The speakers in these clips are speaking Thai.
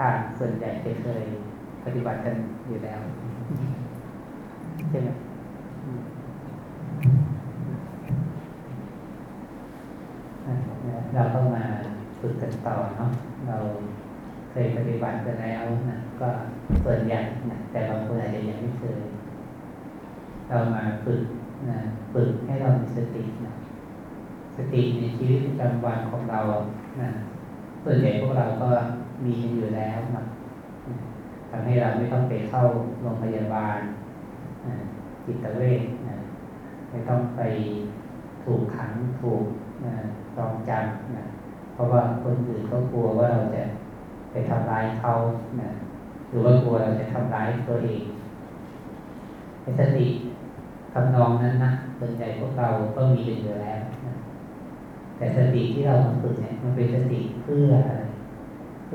ทางส่วนใหญ่เคยปฏิบัติกันอยู่แล้วใช่ไหมเราต้องมาฝึกกันต่อเนาะเราเคยปฏิบัติไปแล้วนะก็ส่วนใหญ่นะแต่บางคนอาจจะยังไม่เคยเรามาฝึกนะฝึกให้เรามีสตินะสติในชีวิตประจำวันของเรานะส่วนใหญ่พวกเราก็ มีอยู่แล้วนะทำให้เราไม่ต้องไปเข้าโรงพยาบาลจิตเวชนะไม่ต้องไปถูกขังถูกจองจำนะเพราะว่าคนอื่นก็กลัวว่าเราจะไปทำร้ายเขานะหรือว่ากลัวเราจะทำร้ายตัวเองสติทำนองนั้นนะส่วนใหญ่พวกเราก็มีอยู่แล้วนะแต่สติที่เราฝึกเนี่ยมันเป็นสติเพื่ออะไร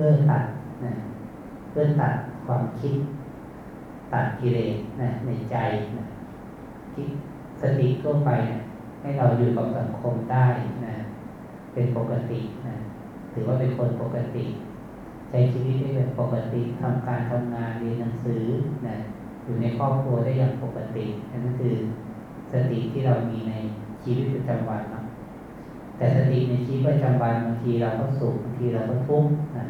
พื่อตัดนะเพื่อตัดความคิด ตัดกิเลสนะในใจนะคิดสติทั่วไปนะให้เราอยู่กับสังคมได้นะเป็นปกตินะถือว่าเป็นคนปกติ ใช้ชีวิตได้แบบปกติทำการทำงานเรียนหนังสือนะอยู่ในครอบครัวได้อย่างปกตินั่นคือสติที่เรามีในชีวิตประจำวันนะแต่สติในชีวิตประจำวันบางทีเราก็สุขบางทีเราก็ทุกข์นะ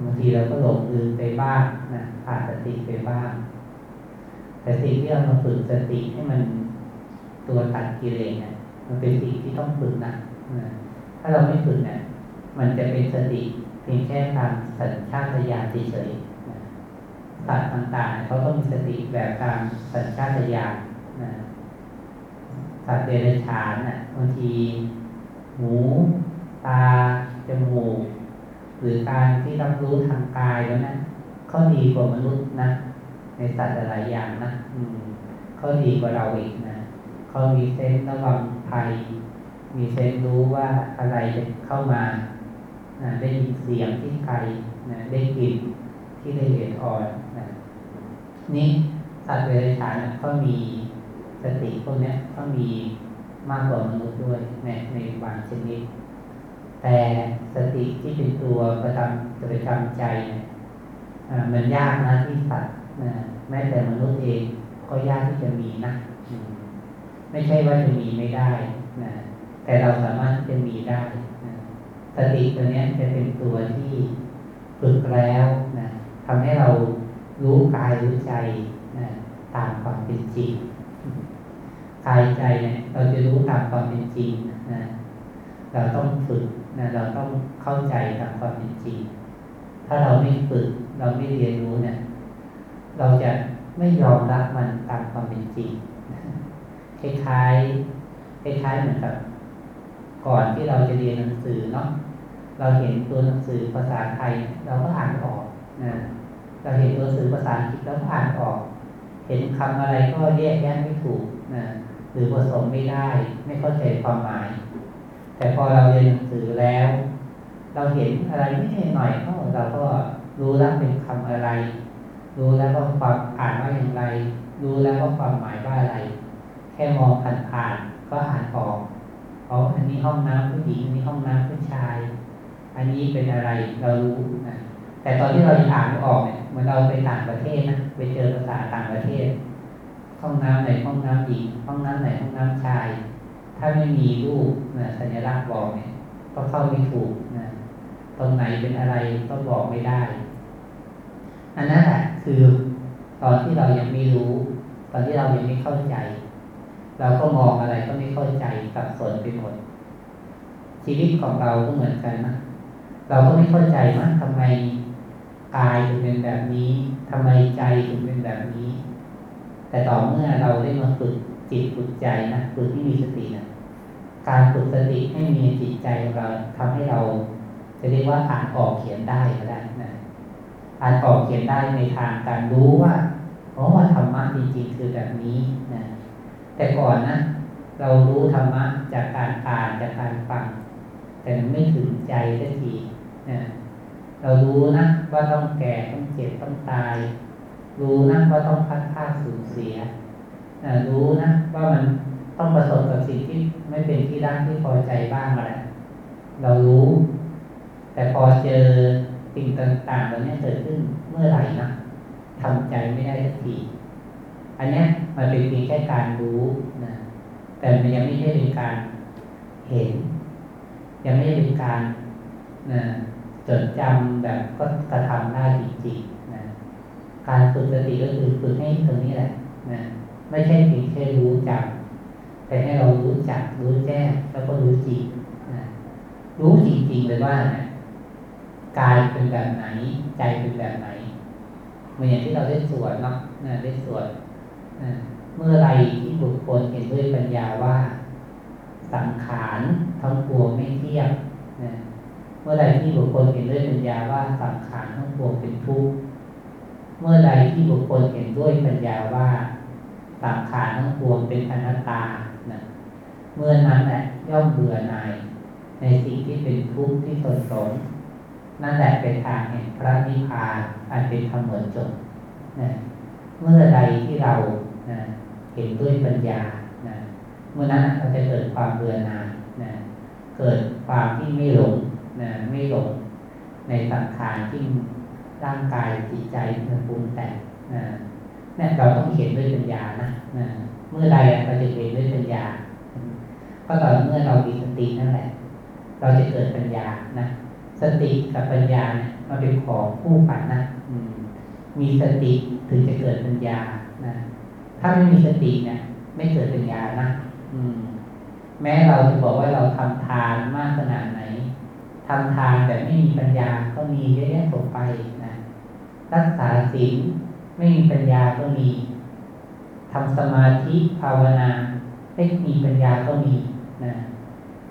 บางทีเราก็หลงลืมไปบ้างนะขาดสติไปบ้าง แต่สิ่งที่เรามาฝึกสติให้มันตัวตัดกิเลสเนี่ยมันเป็นสิ่งที่ต้องฝึกนะนะถ้าเราไม่ฝึกเนี่ยมันจะเป็นสติเพียงแค่ตามสัญชาตญาณเฉยๆสัตว์ต่างๆเขาต้องมีสติแบบตามสัญชาตญาณนะสัตว์เดรัจฉานน่ะบางที หู ตา จมูก หรือการที่รับรู้ทางกายแล้วนะเขาดีกว่ามนุษย์นะ ในสัตว์หลายอย่างนะอืมเขาดีกว่าเราอีกนะเขามีเซนระวังภัย มีเซนรู้ว่าอะไรจะเข้ามานะได้ยินเสียงที่ไกลนะได้กลิ่นที่ละเอียดอ่อนนะนี่สัตว์เดรัจฉานเขามีสติพวกนี้เขามีมากกว่ามนุษย์ด้วยในในบางชนิด แต่สติที่เป็นตัวประจำประจำใจเนี่ยมันยากนะที่สัตว์แม้แต่มนุษย์เองก็ยากที่จะมีนะ ไม่ใช่ว่าจะมีไม่ได้นะแต่เราสามารถจะมีได้นะสติตัวนี้จะเป็นตัวที่ฝึกแล้วนะทำให้เรารู้กายรู้ใจนะตามความเป็นจริงกายใจเนี่ยเราจะรู้ตามความเป็นจริงนะเราต้องฝึก นะเราต้องเข้าใจตามความเป็นจริง ถ้าเราไม่ฝึก เราไม่เรียนรู้เนี่ย เราจะไม่ยอมรับมันตามความเป็นจริง คล้ายๆ คล้ายๆเหมือนกับ ก่อนที่เราจะเรียนหนังสือเนาะ เราเห็นตัวหนังสือภาษาไทย เราก็อ่านออกนะเราเห็นตัวหนังสือภาษาอังกฤษเราก็อ่านออก เห็นคำอะไรก็แยกแยะไม่ถูกนะหรือผสมไม่ได้ ไม่เข้าใจความหมาย แต่พอเราเรียนหนังสือแล้ว เราเห็นอะไรนิดหน่อยก็เราก็รู้แล้วเป็นคำอะไร รู้แล้วว่าความอ่านว่าอย่างไร รู้แล้วว่าความหมายว่าอะไร แค่มองผ่านๆก็อ่านออกอ๋ออันนี้ห้องน้ำผู้หญิงอันนี้ห้องน้ำผู้ชาย อันนี้เป็นอะไรเรารู้นะแต่ตอนที่เราอ่านไม่ออกเนี่ยเหมือนเราไปต่างประเทศนะไปเจอภาษาต่างประเทศ ห้องน้ำไหนห้องน้ำหญิง ห้องน้ำไหนห้องน้ำชาย ถ้าไม่มีรูปนะสัญลักษณ์บอกเนี่ยก็เข้าไม่ถูกนะตรงไหนเป็นอะไรก็บอกไม่ได้ อันนั้นแหละคือตอนที่เรายังไม่รู้ ตอนที่เรายังไม่เข้าใจ เราก็มองอะไรก็ไม่เข้าใจสับสนไปหมด ชีวิตของเราก็เหมือนกันนะเราก็ไม่เข้าใจว่าทำไมกายถึงเป็นแบบนี้ทำไมใจถึงเป็นแบบนี้ แต่ต่อเมื่อเราได้มาฝึกจิตฝึกใจนะฝึกที่มีสตินะ การฝึกสติให้มีจิตใจของเราทำให้เรา จะเรียกว่าอ่านออกเขียนได้ก็ได้นะอ่านออกเขียนได้ในทางการรู้ว่าเพราะว่าธรรมะจริงๆคือแบบนี้นะแต่ก่อนนะเรารู้ธรรมะจากการอ่านจากการฟัง แต่ไม่ถึงใจสักทีนะเรารู้นะว่าต้องแก่ต้องเจ็บต้องตาย รู้นะว่าต้องพัดพาสูญเสียนะรู้นะว่ามัน ต้องประสบกับสิ่งที่ไม่เป็นที่รักที่พอใจบ้างอะไรเรารู้ แต่พอเจอสิ่งต่างๆเหล่านี้เกิดขึ้นเมื่อไหร่นะทำใจไม่ได้สักที อันเนี้ยมันเป็นเพียงแค่การรู้นะ แต่มันยังไม่ใช่เป็นการเห็น ยังไม่ใช่เป็นการนะจดจำแบบก็กระทำได้จริงๆนะการฝึกสติก็คือฝึกให้ตรงนี้แหละนะไม่ใช่เพียงแค่รู้จำ แต่ให้เรารู้จักรู้แจ้งแล้วก็รู้จริงนะรู้จริงๆเลยว่านะกายเป็นแบบไหน ใจเป็นแบบไหนเหมือนอย่างที่เราได้สวดเนาะนะได้สวดเมื่อไรที่บุคคลเห็นด้วยปัญญาว่า สังขารทั้งปวงไม่เที่ยงนะเมื่อไรที่บุคคลเห็นด้วยปัญญาว่าสังขารทั้งปวงเป็นทุกข์เมื่อไรที่บุคคลเห็นด้วยปัญญาว่าสังขารทั้งปวงเป็นอนัตตานะ เมื่อนั้นแหละย่อมเบื่อหน่ายในสิ่งที่เป็นทุกข์ที่ตนสนนั่นแหละเป็นทางแห่งพระนิพพานอันเป็นธรรมเหมือนจบนะเมื่อใดที่เรานะเห็นด้วยปัญญานะเมื่อนั้นเราจะเกิดความเบื่อหน่ายนะเกิดความที่ไม่หลงนะไม่หลงในสังขารที่ร่างกายจิตใจมันปรุงแต่งนะเนี่ยเราต้องเห็นด้วยปัญญานะนะเมื่อใดเราจะเห็นด้วยปัญญา ก็ตอนเมื่อเรามีสตินั่นแหละ เราจะเกิดปัญญานะสติกับปัญญาเนี่ยมันเป็นของคู่กันนะมีสติถึงจะเกิดปัญญานะถ้าไม่มีสติเนี่ย ไม่เกิดปัญญานะอืม แม้เราจะบอกว่าเราทำทานมากขนาดไหนทำทานแต่ไม่มีปัญญาก็มีเยอะแยะทั่วไปนะรักษาศีลไม่มีปัญญาก็มีทำสมาธิภาวนา ไม่มีปัญญาก็มีนะ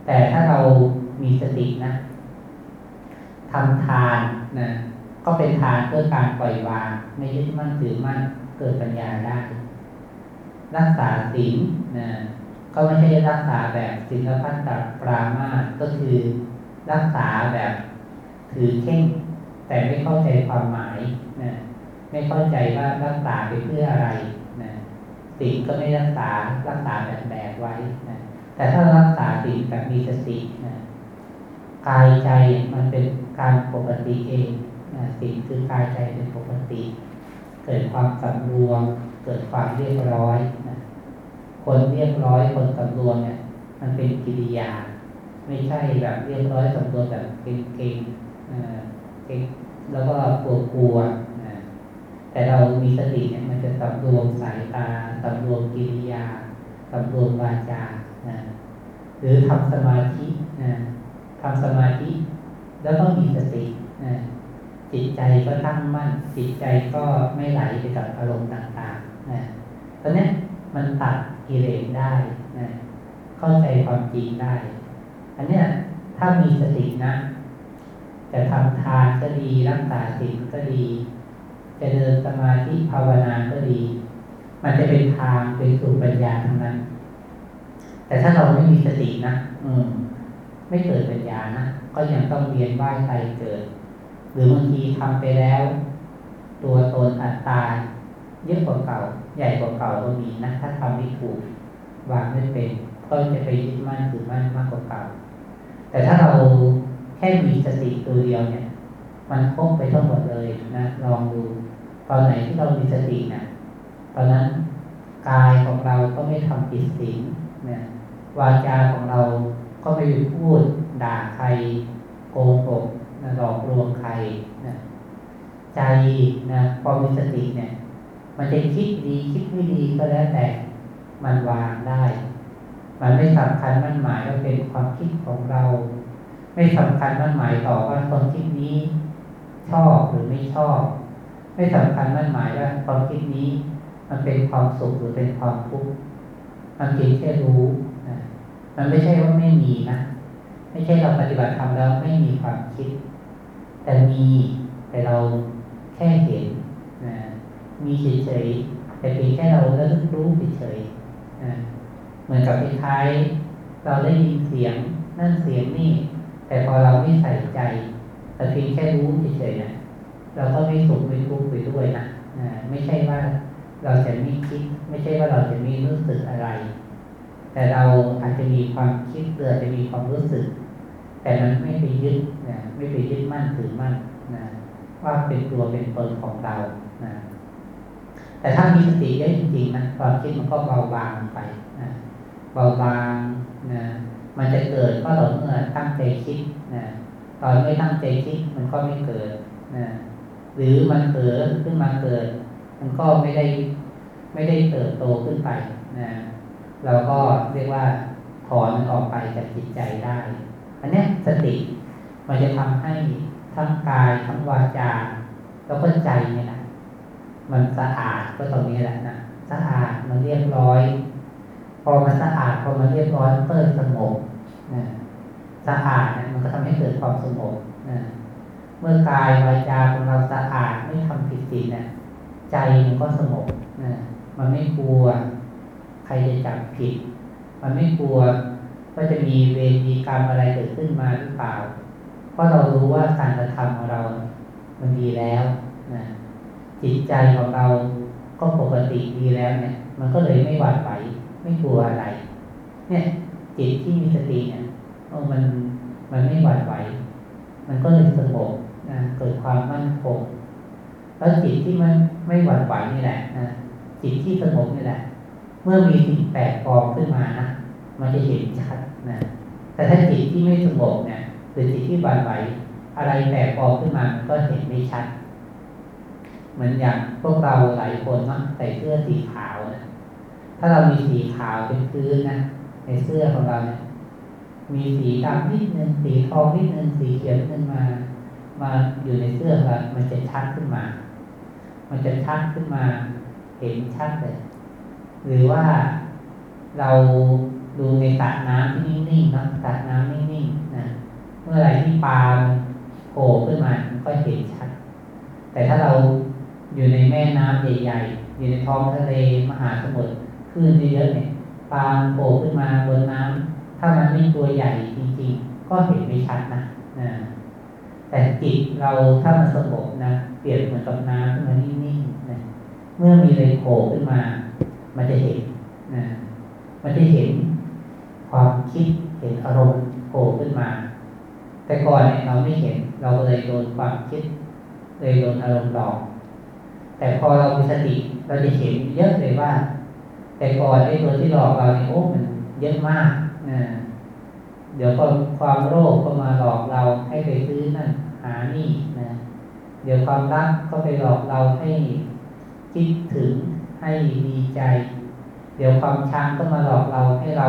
แต่ถ้าเรามีสตินะทำทานนะก็เป็นทานเพื่อการปล่อยวาง ไม่ยึดมั่นถือมั่นเกิดปัญญาได้ รักษาศีลนะก็ไม่ใช่รักษาแบบศีลพัฒตปรามาก็คือรักษาแบบถือเข่ง แต่ไม่เข้าใจความหมายนะไม่เข้าใจว่ารักษาไปเพื่ออะไร ศีลก็ไม่รักษารักษาแบบแบกไว้นะแต่ถ้ารักษาศีลแบบมีสตินะกายใจมันเป็นการปกติเองนะสิ่งคือกายใจเป็นปกติ เกิดความสำรวม เกิดความเรียบร้อยนะคนเรียบร้อยคนสำรวมเนี่ย มันเป็นกิริยา ไม่ใช่แบบเรียบร้อยสำรวมแบบเก่งเก่งเก่งแล้วก็กลัวกลัว แต่เรามีสติเนี่ยมันจะสำรวมสายตาสำรวมกิริยาสำรวมวาจานะหรือทำสมาธินะทำสมาธิ แล้วก็มีสตินะจิตใจก็ตั้งมั่น จิตใจก็ไม่ไหลไปกับอารมณ์ต่างๆนะตอนนี้มันตัดกิเลสได้นะเข้าใจความจริงได้ อันนี้ถ้ามีสตินะ จะทำทานก็ดีรักษาศีลก็ดี จะเดินสมาธิภาวนาก็ดี มันจะเป็นทางเป็นสู่ปัญญาทั้งนั้น แต่ถ้าเราไม่มีสตินะอืม ไม่เกิดปัญญานะก็ยังต้องเรียนว่ายใจเกิด หรือบางทีทำไปแล้ว ตัวตนอัตตาเยอะกว่าเก่า ใหญ่กว่าเก่าก็มีนะถ้าทำไม่ถูกวางไม่เป็น ก็จะไปยึดมั่นถือมั่นมากกว่าเก่า แต่ถ้าเราแค่มีสติตัวเดียวเนี่ย มันครบไปทั้งหมดเลยนะลองดู ตอนไหนที่เรามีสตินะตอนนั้นกายของเราก็ไม่ทำผิดศีลนะวาจาของเราก็ไม่ไปพูดด่าใครโกหกนะหลอกลวงใครนะใจนะพอมีสติเนี่ย มันจะคิดดีคิดไม่ดีก็แล้วแต่มันวางได้ มันไม่สำคัญมั่นหมายว่าเป็นความคิดของเรา ไม่สำคัญมั่นหมายต่อว่าความคิดนี้ ชอบหรือไม่ชอบ ไม่สำคัญมั่นหมายว่าความคิดนี้ มันเป็นความสุขหรือเป็นความทุกข์มันเพียงแค่รู้มันไม่ใช่ว่าไม่มีนะไม่ใช่เราปฏิบัติธรรมแล้วไม่มีความคิด แต่มีแต่เราแค่เห็นนะมีเฉยๆแต่เพียงแค่เราเริ่มรู้เฉยๆนะเหมือนกับคล้ายเราได้ยินเสียงนั่นเสียงนี่ แต่พอเราไม่ใส่ใจ แต่เพียงแค่รู้เฉยๆนะ เราก็ไม่สุขไม่ทุกข์ไปด้วยนะไม่ใช่ว่าเราจะไม่คิด ไม่ใช่ว่าเราจะไม่รู้สึกอะไร แต่เราอาจจะมีความคิดเตือจะมีความรู้สึก แต่มันไม่ไปยึดนะไม่ไปยึดมั่นถือมั่นนะว่าเป็นตัวเป็นตนของเรานะแต่ถ้ามีสติเยอะจริงๆนะความคิดมันก็เบาบางไปนะเบาบางนะมันจะเกิดก็ต่อเมื่อตั้งใจคิดนะตอนไม่ตั้งใจคิดมันก็ไม่เกิดนะ หรือมันเกิดขึ้นมาเกิด มันก็ไม่ได้ไม่ได้เติบโตขึ้นไปนะเราก็เรียกว่าถอนมันออกไปจากจิตใจได้อันนี้สติมันจะทำให้ทั้งกายทั้งวาจาแล้วก็ใจเนี่ยนะมันสะอาดก็ตรงนี้แหละนะสะอาดมันเรียบร้อย พอมันสะอาดพอมันเรียบร้อยมันก็สงบนะสะอาดเนี่ยมันก็ทำให้เกิดความสงบนะ เมื่อกายวาจาของเราสะอาดไม่ทำผิดศีลเนี่ยใจมันก็สงบนะมันไม่กลัว ใครจะจับผิด มันไม่กลัวว่าจะมีเวรีกรรมอะไรเกิดขึ้นมาหรือเปล่า เพราะเรารู้ว่าการกระทำของเรา มันดีแล้วนะจิตใจของเราก็ปกติดีแล้วเนี่ย มันก็เลยไม่หวาดไหวไม่กลัวอะไร เนี่ย จิตที่มีสติเนี่ยมันมันไม่หวาดไหว มันก็เลยสงบ นะเกิดความมั่นคง แล้วจิตที่มันไม่หวั่นไหวนี่แหละนะจิตที่สงบนี่แหละ เมื่อมีสิ่งแปลกปลอมขึ้นมานะมันจะเห็นชัดนะแต่ถ้าจิตที่ไม่สงบเนี่ยหรือจิตที่หวั่นไหวอะไรแปลกปลอมขึ้นมามันก็เห็นไม่ชัด เหมือนอย่างพวกเราหลายคนเนาะใส่เสื้อสีขาวนะถ้าเรามีสีขาวเป็นพื้นนะในเสื้อของเราเนี่ยมีสีดำนิดนึงสีทองนิดนึงสีเขียวนิดนึงมา มาอยู่ในเสื้อเรามันจะชัดขึ้นมา มันจะชัดขึ้นมา เห็นชัดเลย หรือว่าเราดูในสระน้ำที่นิ่งๆนะสระน้ำนิ่งๆนะเมื่อไหร่ที่ปลาโผล่ขึ้นมามนก็เห็นชัด แต่ถ้าเราอยู่ในแม่น้ำใหญ่ๆอยู่ในท้องทะเลมหาสมุทรคลื่นเยอะๆเนี่ยปลาโผล่ขึ้นมาบนน้ำถ้ามันไม่ตัวใหญ่จริง ๆ ก็เห็นไม่ชัดนะนะ แต่จิตเราถ้ามันสงบนะเปรียบเหมือนกับน้ำขึ้นมานิ่งๆนะเมื่อมีอะไรโผล่ขึ้นมา มันจะเห็นนะมันจะเห็นความคิดเห็นอารมณ์โผล่ขึ้นมา แต่ก่อนเนี่ยเราไม่เห็นเราเลยโดนความคิด เลยโดนอารมณ์หลอก แต่พอเรามีสติเราจะเห็นเยอะเลยว่า แต่ก่อนไอ้ตัวที่หลอกเราเนี่ยโอ้มันเยอะมาก เดี๋ยวก็ความโลภก็มาหลอกเราให้ไปซื้อนั่นหานี่นะ เดี๋ยวความรักก็ไปหลอกเราให้คิดถึงให้ดีใจ เดี๋ยวความชังก็มาหลอกเราให้เรา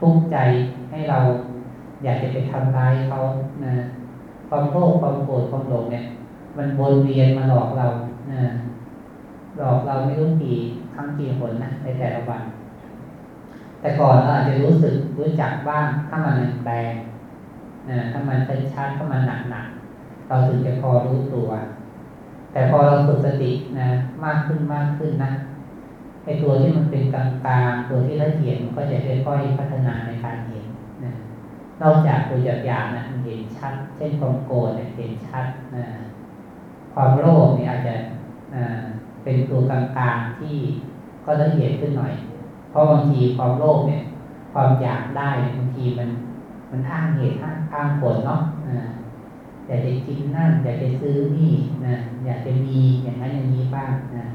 ทุกข์ใจให้เราอยากจะไปทำร้ายเขานะความโลภความโกรธความหลงเนี่ย มันวนเวียนมาหลอกเรานะหลอกเราไม่รู้กี่ครั้งกี่หนนะในแต่ละวัน แต่ก่อนเราอาจจะรู้สึกรู้จักบ้างถ้ามันแรงนะถ้ามันเป็นชัดถ้ามันหนักหนักเราถึงจะพอรู้ตัว แต่พอเราฝึกสตินะ มากขึ้นมากขึ้นนะไอตัวที่มันเป็นกลางกลางตัวที่ละเอียดมันก็จะค่อยๆพัฒนาในการเห็นนะนอกจากตัวหยาบๆนะมันเห็นชัด เช่นความโกรธเนี่ยเห็นชัดนะความโลภเนี่ยอาจจะเป็นตัวกลางๆที่ก็ละเอียดขึ้นหน่อย ราะบางทีความโลภเนี่ย ความอยากได้บางทีมันมันอ้างเหตุอ้างผลเนาะอยากจะกินนั่นอยากจะซื้อนี่นะอยากจะมีอย่างนั้นอย่างนี้บ้างนะ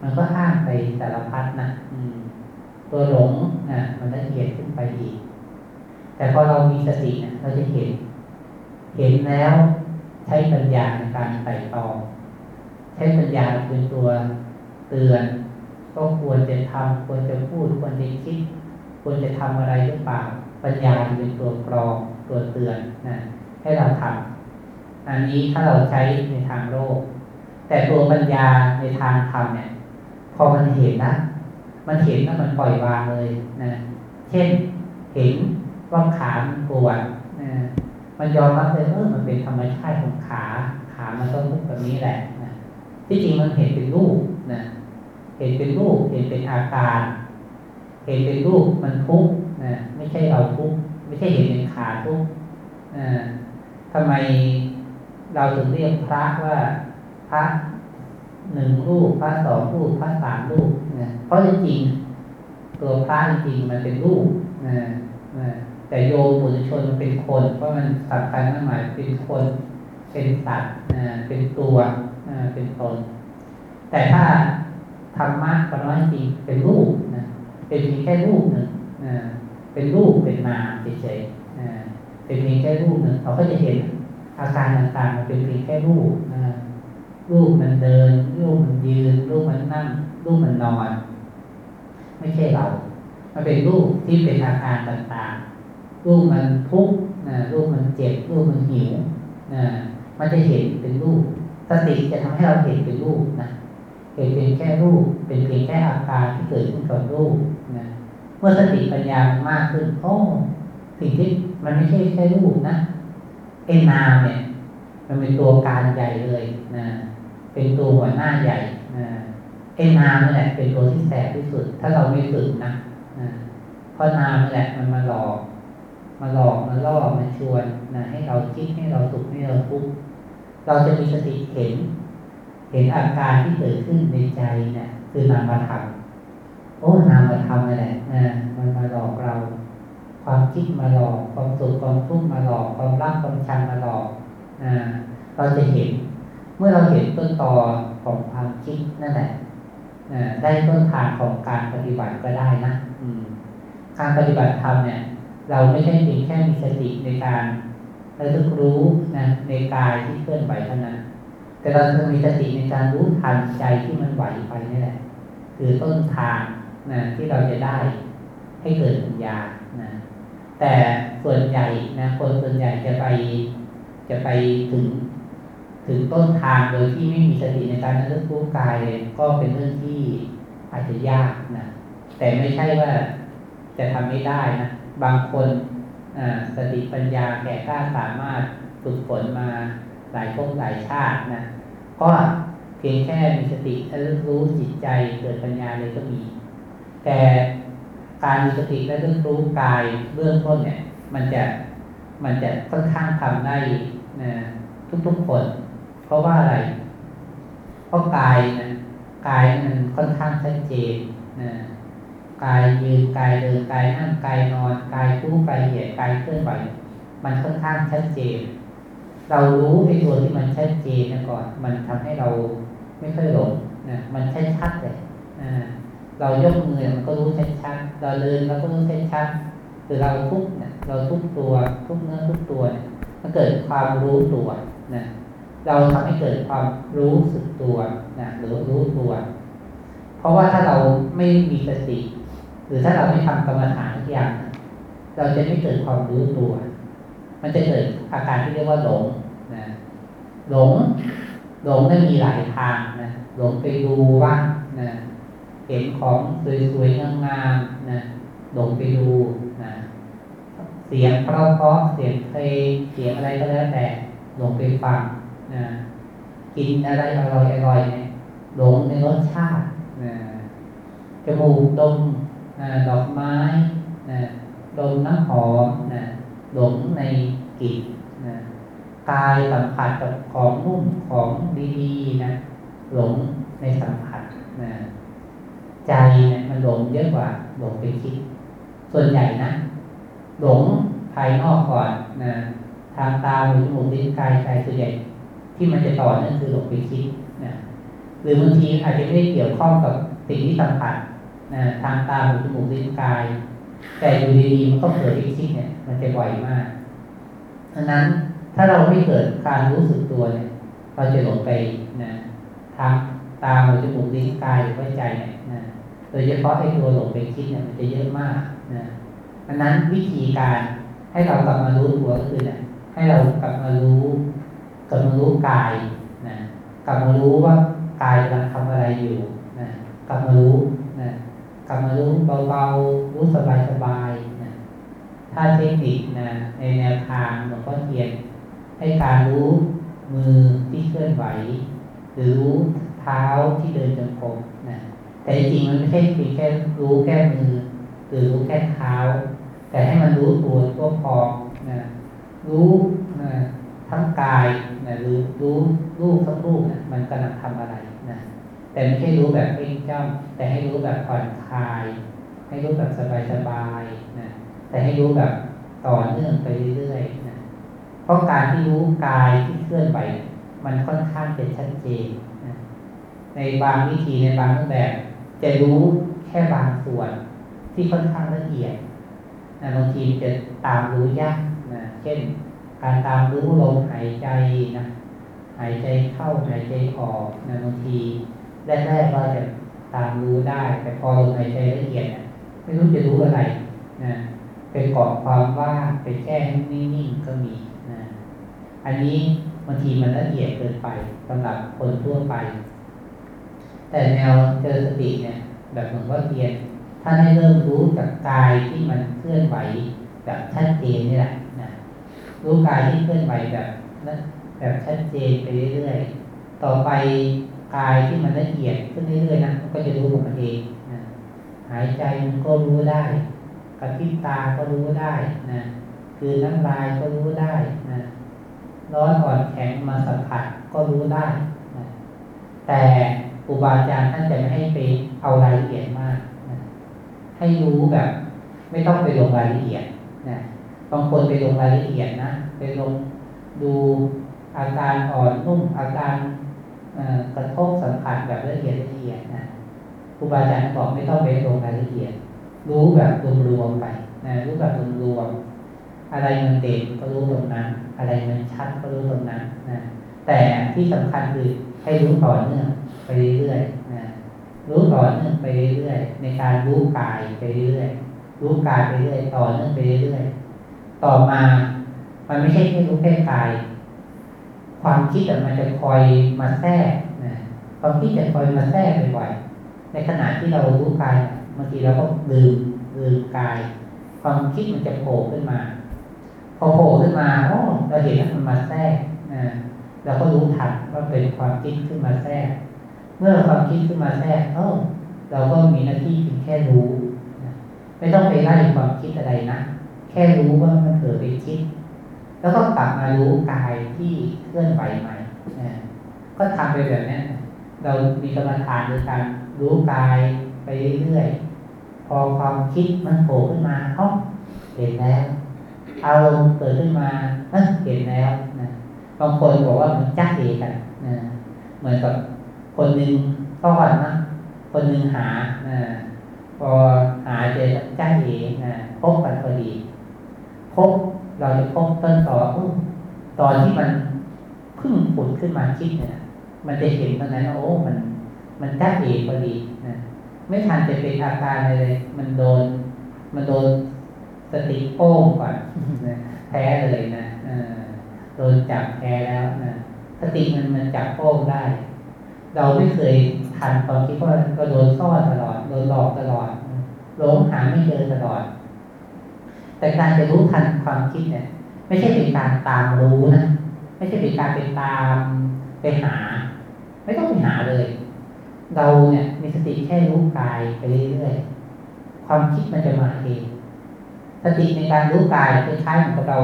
มันก็อ้างไปสารพัดนะตัวหลงนะมันละเอียดขึ้นไปอีก แต่พอเรามีสตินะเราจะเห็น เห็นแล้วใช้ปัญญาในการไต่ตอง ใช้ปัญญาเป็นตัวเตือน ก็ควรจะทำควรจะพูดควรจะคิด ควรจะทำอะไรหรือเปล่าปัญญาเป็นตัวกรองตัวเตือนนะให้เราทำอันนี้ถ้าเราใช้ในทางโลก แต่ตัวปัญญาในทางธรรมเนี่ย พอมันเห็นนะมันเห็นแล้วมันปล่อยวางเลยนะเช่นเห็นว่าขามันปวดนะมันยอมรับเลยเออมันเป็นธรรมชาติของขา ขามันต้องทุกแบบนี้แหละนะที่จริงมันเห็นเป็นรูปนะ ห็นเป็นรูปเห็นเป็นอาการ เห็นเป็นรูปมันทุกนะไม่ใช่เราทุกไม่ใช่เห็นเป็นขาทุกนะทำไมเราถึงเรียกพระว่าพระหนึ่งรูปพระสองรูปพระสามรูปนะเพราะจริงตัวพระจริงมันเป็นรูปนะนะแต่โยมปุถุชนมันเป็นคน เพราะมันสำคัญมากหมายเป็นคนเป็นสัตว์เป็นตัวนะเป็นตนแต่ถ้า ธรรมะปรมัตจริงเป็นรูปนะเป็นเพียงแค่รูปหนึ่งเป็นรูปเป็นนามเฉยๆเป็นเพียงแค่รูปหนึ่งเราก็จะเห็นอาการต่างๆมันเป็นเพียงแค่รูปรูปมันเดิน รูปมันยืน รูปมันนั่ง รูปมันนอน ไม่ใช่เรา มันเป็นรูปที่เป็นอาการต่างๆ รูปมันทุกข์รูปมันเจ็บ รูปมันหิวมันจะเห็นเป็นรูป สติจะทำให้เราเห็นเป็นรูปนะ เห็นเป็นแค่รูป เป็นเพียงแค่อาการที่เกิดขึ้นกับรูปนะเมื่อสติปัญญามากขึ้นโอ้สิ่งที่มันไม่ใช่แค่รูปนะเอ็นามเนี่ย มันเป็นตัวการใหญ่เลยนะเป็นตัวหัวหน้าใหญ่นะเอ็นนามนี่แหละเป็นตัวที่แสบที่สุด ถ้าเราไม่ฝึกนะนะเพราะนามนี่แหละมันมาหลอก มาหลอกมาล่อมาชวนนะให้เราคิดให้เราสุขให้เราทุกข์เราจะมีสติเห็น เห็นอาการที่เกิดขึ้นในใจเนี่ย คือนามธรรมโอ้นามธรรมนี่แหละมันมาหลอกเรา ความคิดมาหลอก ความสุขความทุกข์มาหลอก ความรักความชังมาหลอกนะเราจะเห็น เมื่อเราเห็นต้นตอของความคิดนั่นแหละได้ต้นทางของการปฏิบัติก็ได้นะการปฏิบัติธรรมเนี่ย เราไม่ใช่เพียงแค่มีสติในการราต้องรู้นะในกายที่เคลื่อนไหวเท่านั้น แต่เราต้องมีสติในการรู้ทันใจที่มันไหวไปนี่แหละ คือต้นทางนะที่เราจะได้ให้เกิดปัญญานะแต่ส่วนใหญ่นะคนส่วนใหญ่จะไปจะไปถึง ถึงต้นทางโดยที่ไม่มีสติในการระลึกรู้กายก็เป็นเรื่องที่อาจจะยากนะแต่ไม่ใช่ว่าจะทำไม่ได้นะบางคนสติปัญญาแก่กล้าสามารถฝึกฝนมา หลายภพหลายชาตินะก็เพียงแค่มีสติระลึกรู้จิตใจเกิดปัญญาเลยก็มี แต่การมีสติและเรื่องรู้กายเบื้องต้นเนี่ย มันจะมันจะค่อนข้างทำได้นะทุกๆคน เพราะว่าอะไร เพราะกายนะกายมันค่อนข้างชัดเจนนะกายยืนกายเดินกายนั่งกายนอน กายคู่กายเหยียดกายเคลื่อนไหวมันค่อนข้างชัดเจน เรารู้ไอ้ตัวที่มันชัดเจนนะก่อน มันทำให้เราไม่ค่อยหลงนะมันชัดชัดเลยเรายกมือมันก็รู้ชัดชัดเราเดินเราก็รู้ชัดชัดคือเราทุกเนี่ยเราทุกตัวทุกเนื้อทุกตัวเนี่ยมันเกิดความรู้ตัวนะเราทำให้เกิดความรู้สึกตัวนะหรือรู้ตัว เพราะว่าถ้าเราไม่มีสติ หรือถ้าเราไม่ทำกรรมฐานทุกอย่าง เราจะไม่เกิดความรู้ตัว มันจะเกิดอาการที่เรียกว่าหลงนะหลง หลงได้มีหลายทางนะหลงไปดูว่านะเห็นของสวยๆงามๆนะหลงไปดูนะเสียงเพราะๆเสียงเพลงเสียงอะไรก็แล้วแต่หลงไปฟังนะกินอะไรอร่อยอร่อยเนี่ยหลงในรสชาตินะจมูกดมนะดอกไม้นะดมน้ำหอมนะ หลงในกลิ่นะกายสัมผัสกับของนุ่มของดีๆนะหลงในสัมผัสนะใจเนี่ยมันหลงเยอะกว่าหลงไปคิด ส่วนใหญ่นะหลงภายนอกก่อนนะทางตาหูจมูกลิ้นกายใจส่วนใหญ่ ที่มันจะต่อนั่นคือหลงไปคิดนะหรือบางทีอาจจะไม่ได้เกี่ยวข้องกับสิ่งที่สัมผัสนะทางตาหูจมูกลิ้นกาย แต่อยู่ดีๆมันก็เกิดไปคิดเนี่ย มันจะบ่อยมากดังนั้นถ้าเราไม่เกิดการรู้สึกตัวเนี่ย เราจะหลงไปนะทางตาหูจมูกลิ้นกายหรือใจเนี่ยนะโดยเฉพาะไอ้ตัวหลงไปคิดเนี่ยมันจะเยอะมากนะดังนั้นวิธีการให้เรากลับมารู้ตัวก็คือเนี่ยให้เรากลับมารู้กลับมารู้กายนะกลับมารู้ว่ากายกำลังทำอะไรอยู่นะกลับมารู้ ลับมารู้เบาๆรู้สบายๆนะถ้าเทคนิคนะในแนวทางหลวงพ่อเทียน ให้การรู้มือที่เคลื่อนไหว หรือรู้เท้าที่เดินจงกรมนะแต่จริงมันไม่ใช่เพียงแค่รู้แค่มือ หรือรู้แค่เท้า แต่ให้มันรู้ตัวตัวพองนะรู้นะทั้งกายนะรู้รู้รูปทั้งรูปนะมันกำลังทำอะไร แต่ไม่ใช่รู้แบบเพ่งจ้องแต่ให้รู้แบบผ่อนคลาย ให้รู้แบบสบายๆนะแต่ให้รู้แบบต่อเนื่องไปเรื่อยๆนะเพราะการที่รู้กายที่เคลื่อนไหวมันค่อนข้างเป็นชัดเจนในบางวิธีในบางรูปแบบ จะรู้แค่บางส่วนที่ค่อนข้างละเอียดนะบางทีจะตามรู้ยากนะเช่น การตามรู้ลมหายใจนะหายใจเข้าหายใจออกนะบางที แรกๆเราจะตามรู้ได้ แต่พอลมหายใจละเอียดนะไม่รู้จะรู้อะไรนะไปเกาะความว่างไปแค่นิ่งๆก็มีนะอันนี้บางทีมันละเอียดเกินไปสำหรับคนทั่วไป แต่แนวเจอสติเนี่ย แบบหลวงพ่อเทียนถ้าให้เริ่มรู้จากกายที่มันเคลื่อนไหวแบบชัดเจนนี่แหละนะรู้กายที่เคลื่อนไหวแบบแบบชัดเจนไปเรื่อยๆต่อไป กายที่มันละเอียดขึ้นเรื่อยๆนะมันก็จะรู้ของมันเองนะหายใจมันก็รู้ได้กระพริบตาก็รู้ได้นะคือน้ำลายก็รู้ได้นะร้อนอ่อนแข็งมาสัมผัสก็รู้ได้นะแต่ครูบาอาจารย์ท่านจะไม่ให้ไปเอารายละเอียดมากนะให้รู้แบบ ไม่ต้องไปลงรายละเอียดนะบางคนไปลงรายละเอียดนะไปลงดูอาการอ่อนนุ่มอาการ กระทบสัมผัสแบบละเอียดละเอียดนะครูบาอาจารย์บอกไม่ต้องไปลงรายละเอียด รู้แบบรวมๆไปนะรู้แบบรวมๆอะไรมันเด่นก็รู้ตรงนั้น อะไรมันชัดก็รู้ตรงนั้นนะแต่ที่สำคัญคือให้รู้ต่อเนื่องไปเรื่อยๆนะรู้ต่อเนื่องไปเรื่อยๆในการรู้กายไปเรื่อยๆรู้กายไปเรื่อยต่อเนื่องไปเรื่อยๆต่อมา มันไม่ใช่แค่รู้แค่กาย ความคิดมันจะคอยมาแทรกนะความคิดจะคอยมาแทรกบ่อยๆในขณะที่เรารู้กายบางทีเราก็ลืมลืมกาย ความคิดมันจะโผล่ขึ้นมา พอโผล่ขึ้นมาโอ้เราเห็นว่ามันมาแทรกนะเราก็รู้ทันว่าเป็นความคิดขึ้นมาแทรก เมื่อความคิดขึ้นมาแทรกเออเราก็มีหน้าที่เพียงแค่รู้ ไม่ต้องไปไล่ความคิดอะไรนะ แค่รู้ว่ามันเกิดไปคิด แล้วก็กลับมารู้กายที่เคลื่อนไหวใหม่นะก็ทำไปแบบนี้เรามีกรรมฐานในการรู้กายไปเรื่อยๆพอความคิดมันโผล่ขึ้นมาเอ้าเห็นแล้วอารมณ์เกิดขึ้นมาเห็นแล้วนะบางคนบอกว่ามันจ้าเอกันนะเหมือนกับคนหนึ่งทอดนะคนหนึ่งหานะพอหาเจอจ้าเอนะพบกันพอดีพบ เราจะพบต้นต่อตอนที่มันพึ่งผุดขึ้นมาคิดเนี่ย มันจะเห็นตอนนั้นโอ้มัน มันจ้าเอพอดีนะไม่ทันจะเป็นอาการอะไรเลย มันโดน มันโดนสติโป้งก่อนแพ้เลยนะโดนจับแพ้แล้วนะสติมันมันจับโป้งได้ เราไม่เคยทันตอนที่ว่าก็โดนซ่อนตลอด โดนหลอกตลอดหลงหาไม่เจอตลอด แต่การจะรู้ทันความคิดเนี่ย ไม่ใช่เป็นการตามรู้นะไม่ใช่เป็นการไปตามไปหา ไม่ต้องไปหาเลย เราเนี่ยมีสติแค่รู้กายไปเรื่อยๆความคิดมันจะมาเองสติในการรู้กายคล้ายๆเหมือนกับเรา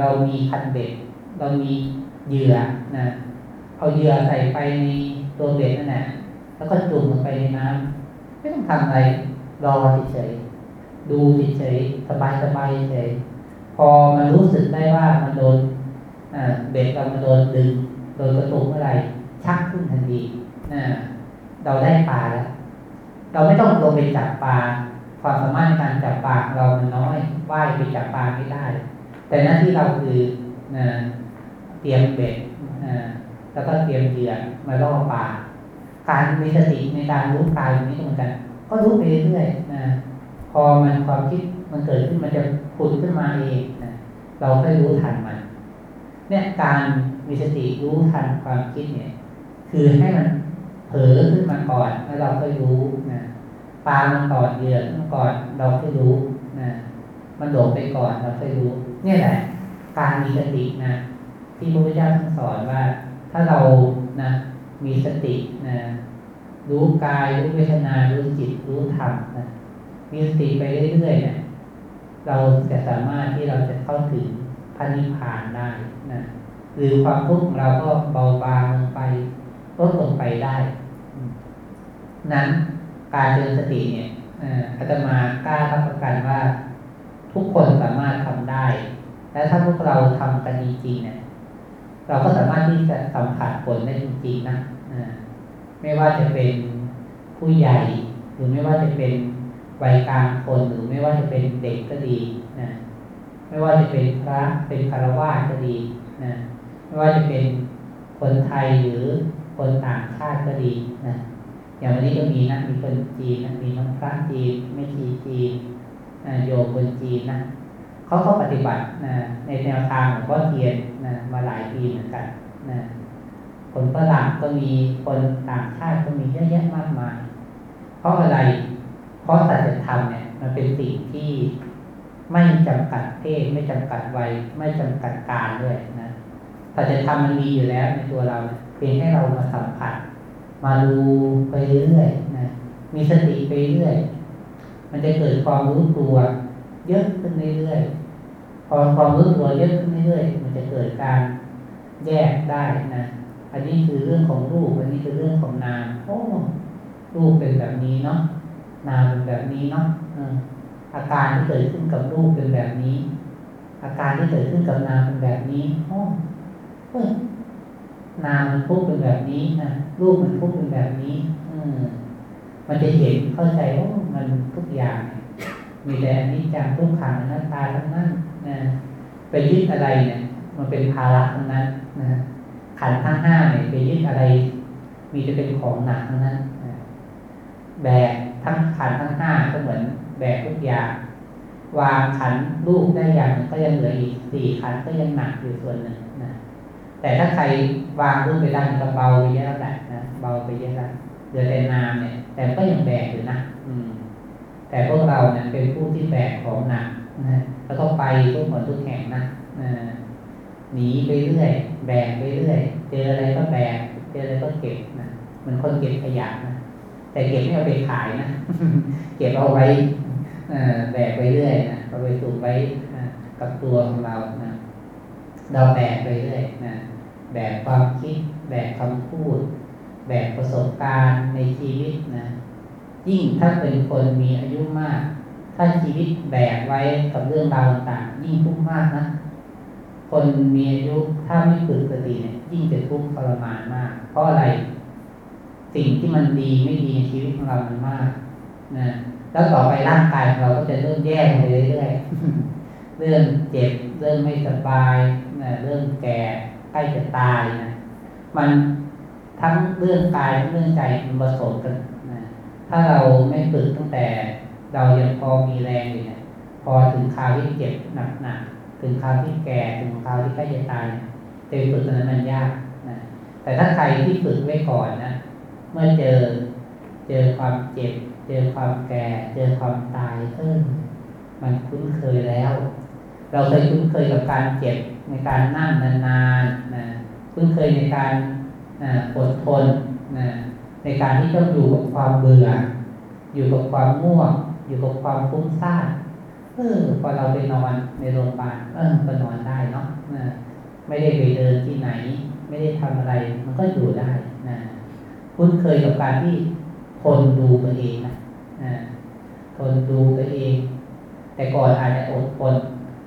เรามีคันเบ็ดเรามีเหยื่อนะเอาเหยื่อใส่ไปในตัวเบ็ดนั่นแหละแล้วก็จุ่มลงไปในน้ำไม่ต้องทำอะไรรอเฉยๆ ดูเฉยๆสบายๆเฉยพอมันรู้สึกได้ว่ามันโดนเบ็ดเรามันโดนดึงโดนกระตุกเมื่อไรชักขึ้นทันทีเราได้ปลาแล้วเราไม่ต้องลงไปจับปลาความสามารถในการจับปลาเรามันน้อยว่ายไปจับปลาไม่ได้ แต่หน้าที่เราคือเตรียมเบ็ดแล้วก็เตรียมเหยื่อมาล่อปลาการมีสติในการรู้กายนี้เหมือนกัน ก็รู้ไปเรื่อย พอมันความคิดมันเกิดขึ้นมันจะผุดขึ้นมาเองนะเราค่อยรู้ทันมัน เนี่ยการมีสติรู้ทันความคิดเนี่ย คือให้มันเผลอขึ้นมาก่อนแล้วเราค่อยรู้นะปลามันก่อนเหยื่อมันก่อนเราค่อยรู้นะมันหลงไปก่อนเราค่อยรู้ เนี่ยแหละ การมีสตินะที่พระพุทธเจ้าท่านสอนว่า ถ้าเรานะมีสตินะรู้กายรู้เวทนารู้จิตรู้ธรรมนะ มีสติไปเรื่อยๆเนะเราจะสามารถที่เราจะเข้าถึงพระนิพานได้นะหรือความทุกข์ของเราก็เบาบางลงไปลดลงไปได้นั้นการเจริญสติเนี่ยอาตมากล้ารับประกันว่าทุกคนสามารถทำได้ และถ้าทุกวกเราทำกันจริงๆเนี่ยเราก็สามารถที่จะสัมผัสผลได้จริงๆนะไม่ว่าจะเป็นผู้ใหญ่ หรือไม่ว่าจะเป็น วัยกลางคนหรือไม่ว่าจะเป็นเด็กก็ดีนะไม่ว่าจะเป็นพระเป็นคารวะก็ดีนะไม่ว่าจะเป็นคนไทยหรือคนต่างชาติก็ดีนะอย่างวันนี้ก็มีนะมีคนจีนนะมีทั้งพระจีนไม่ชีจีนโยคนจีนนะเขาก็ปฏิบัตินะในแนวทางของพ่อเทียนนะมาหลายปีเหมือนกันนะคนฝรั่งก็มีคนต่างชาติก็มีเยอะแยะมากมาย เพราะอะไร ราะสัจธรรมเนี่ยมันเป็นสิ่งที่ไม่จำกัดเพศไม่จำกัดวัยไม่จำกัดการด้วยนะสัจธรรมมันมีอยู่แล้วในตัวเราเพียงให้เรามาสัมผัส มาดูไปเรื่อยนะมีสติไปเรื่อยมันจะเกิดความรู้ตัวเยอะขึ้นเรื่อยๆพอความรู้ตัวเยอะขึ้นเรื่อยๆมันจะเกิดการแยกได้นะอันนี้คือเรื่องของรูปอันนี้คือเรื่องของนามโอ้รูปเป็นแบบนี้เนาะ นามเป็นแบบนี้เนาะอาการที่เกิดขึ้นกับรูปเป็นแบบนี้ อาการที่เกิดขึ้นกับนามเป็นแบบนี้โอ้เฮ้ยนามมันพุกเป็นแบบนี้นะรูปมันพุกเป็นแบบนี้ อืมมันจะเห็นเข้าใจว่ามันทุกอย่าง มีแต่อันนี้จังทุกขังอนัตตาทั้งนั้นนะไปยึดอะไรเนี่ย มันเป็นภาระทั้งนั้นนะขันทั้งห้าเนี่ยไปยึดอะไร มีจะเป็นของหนักทั้งนั้นแบก ทั้งขันทั้งห้าก็เหมือนแบกทุกอย่างวางขันลูกได้อย่างก็ยังเหลืออีกสี่ขันก็ยังหนักอยู่ส่วนหนึ่งนะแต่ถ้าใครวางรูปไปได้ก็เบาไปเยอะแล้วแหละนะเบาไปเยอะแล้วเหลือแต่นามเนี่ย แต่ก็ยังแบกอยู่นะอืม แต่พวกเราเนี่ยเป็นผู้ที่แบกของหนักนะแล้วก็ไปทุกหมดทุกแห่งนะหนีไปเรื่อย แบกไปเรื่อย เจออะไรก็แบกเจออะไรก็เก็บนะมันคนเก็บขยะนะ แต่เก็บไม่เอาไปขายนะเก็บเอาไว้แบกไปเรื่อยนะเอาไปสูบไว้กับตัวของเรานะเราแบกไปเรื่อยนะแบกความคิด แบกคำพูด แบกประสบการณ์ในชีวิตนะยิ่งถ้าเป็นคนมีอายุมาก ถ้าชีวิตแบกไว้กับเรื่องราวต่างๆยิ่งทุกข์มากนะคนมีอายุถ้าไม่ฝึกสติเนี่ยยิ่งจะทุกข์ทรมานมาก เพราะอะไร สิ่งที่มันดีไม่ดีในชีวิตของเรามันมากนะแล้วต่อไปร่างกายของเราก็จะเริ่มแย่ไปเรื่อยๆเรื่องเจ็บเรื่องไม่สบายนะเรื่องแก่ใกล้จะตายนะมันทั้งเรื่องกายทั้งเรื่องใจมันผสมกันถ้าเราไม่ฝึกตั้งแต่เรายังพอมีแรงอยู่เนี่ยพอถึงคราวที่เจ็บหนักๆถึงคราวที่แก่ถึงคราวที่ใกล้จะตายจะฝึกนั้นมันยากนะแต่ถ้าใครที่ฝึกไว้ก่อนนะ เมื่อเจอเจอความเจ็บ เจอความแก่ เจอความตายเออมันคุ้นเคยแล้ว เราเคยคุ้นเคยกับการเจ็บในการนั่งนานๆนะคุ้นเคยในการอดทนนะในการที่ต้องอยู่กับความเบื่อ อยู่กับความง่วงอยู่กับความฟุ้งซ่านเออพอเราไปนอนในโรงพยาบาลเออก็นอนได้เนาะไม่ได้ไปเดินที่ไหน ไม่ได้ทำอะไร มันก็อยู่ได้ คุ้นเคยกับการที่ทนดูตัวเองนะทนดูตัวเอง แต่ก่อนอาจจะอดทน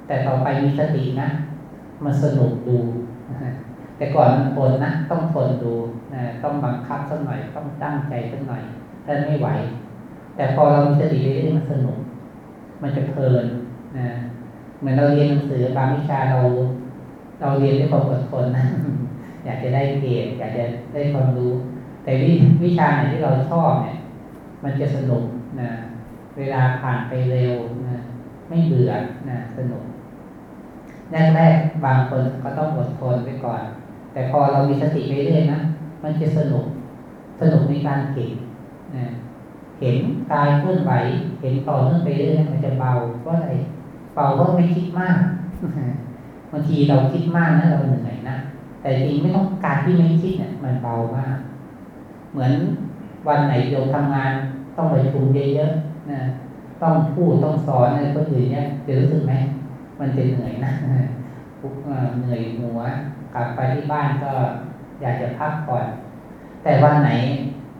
แต่ต่อไปมีสตินะมันสนุกดู แต่ก่อนมันทนนะต้องทนดูต้องบังคับสักหน่อยต้องตั้งใจสักหน่อยถ้าไม่ไหว แต่พอเรามีสติเรื่อยๆมันสนุก มันจะเพลินนะเหมือนเราเรียนหนังสือบางวิชาเรา เราเรียนด้วยความอดทนนะอยากจะได้เกรดอยากจะได้ความรู้ แต่วิชาไหนที่เราชอบเนี่ย มันจะสนุกนะเวลาผ่านไปเร็วนะไม่เบื่อนะสนุกแรกๆบางคนก็ต้องอดทนไปก่อน แต่พอเรามีสติไปเรื่อยนะมันจะสนุกสนุกในการเห็นนะเห็นกายเคลื่อนไหว เห็นต่อเนื่องไปเรื่อยมันจะเบาเพราะอะไรเบาเพราะไม่คิดมากบางทีเราคิดมากนะเราเหนื่อยนะแต่จริงไม่ต้องการที่ไม่คิดเนี่ยมันเบามาก เหมือนวันไหนโยมทำงาน ต้องไปชุมเยอะๆนะต้องพูดต้องสอนอะไรคนอื่นเนี่ยจะรู้สึกไหมมันจะเหนื่อยนะเหนื่อยหัวกลับไปที่บ้านก็อยากจะพักผ่อน แต่วันไหน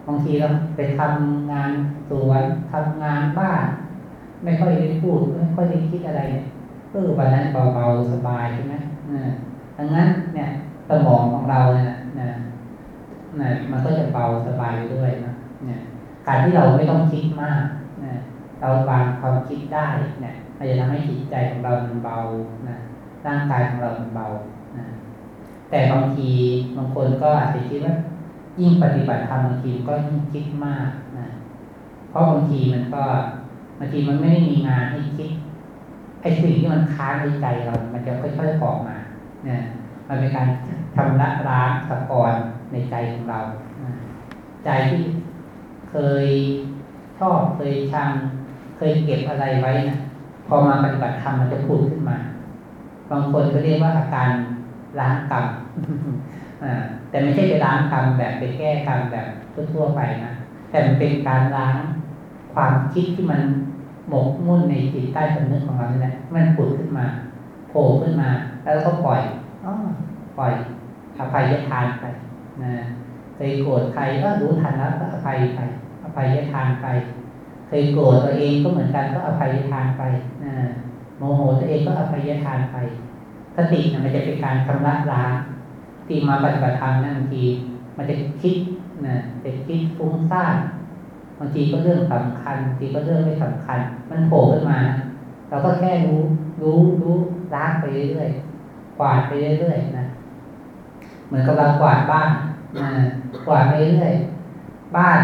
บางทีเราไปทำงานสวนทำงานบ้าน ไม่ค่อยได้พูดไม่ค่อยได้คิดอะไรเออวันนั้นเบาๆสบายใช่ไหมดังนั้นเนี่ยสมองของเราเนี่ยนะ นะมันก็จะเบาสบายด้วยนะเนี่ยการที่เราไม่ต้องคิดมากนะเราวางความคิดได้เนี่ยมันจะทำให้จิตใจของเรามันเบานะร่างกายของเรามันเบานะแต่บางทีบางคนก็อาจจะคิดว่า ยิ่งปฏิบัติธรรมบางทีก็ยิ่งคิดมากนะเพราะบางทีมันก็บางทีมันไม่ได้มีงานให้คิดไอ้สิ่งที่มันค้างในใจเรา มันจะค่อยๆออกมาเนี่ยมันเป็นการทำละล้างสะกอน ในใจของเรา ใจที่เคยชอบเคยชังเคยเก็บอะไรไว้นะพอมาปฏิบัติธรรมมันจะพูดขึ้นมา บางคนก็เรียกว่าอาการล้างกรรมแต่ไม่ใช่ไปล้างกรรมแบบไปแก้กรรมแบบทั่วๆไปนะแต่มันเป็นการล้างความคิดที่มันหมกมุ่นในจิตใต้สำนึกของเรานี่แหละมันผุดขึ้นมาโผล่ขึ้นมา แล้วก็ปล่อยอปล่อยอภัยทานไป นะเคยโกรธใครก็รู้ทันแล้วก็อภัยไป อภัยทานไป เคยโกรธตัวเองก็เหมือนกันก็อภัยทานไปนะโมโหตัวเองก็อภัยทานไปสตินะมันจะเป็นการชำระล้างที่มาปฏิบัติธรรมนั่นบางทีมันจะคิดนะจะคิดฟุ้งซ่านบางทีก็เรื่องสำคัญบางทีก็เรื่องไม่สำคัญ มันโผล่ขึ้นมา เราก็แค่รู้รู้รู้ล้างไปเรื่อยๆกวาดไปเรื่อยๆนะ มือนกับเรากวาดบ้านนะกวาดไปเรื่อยบ้าน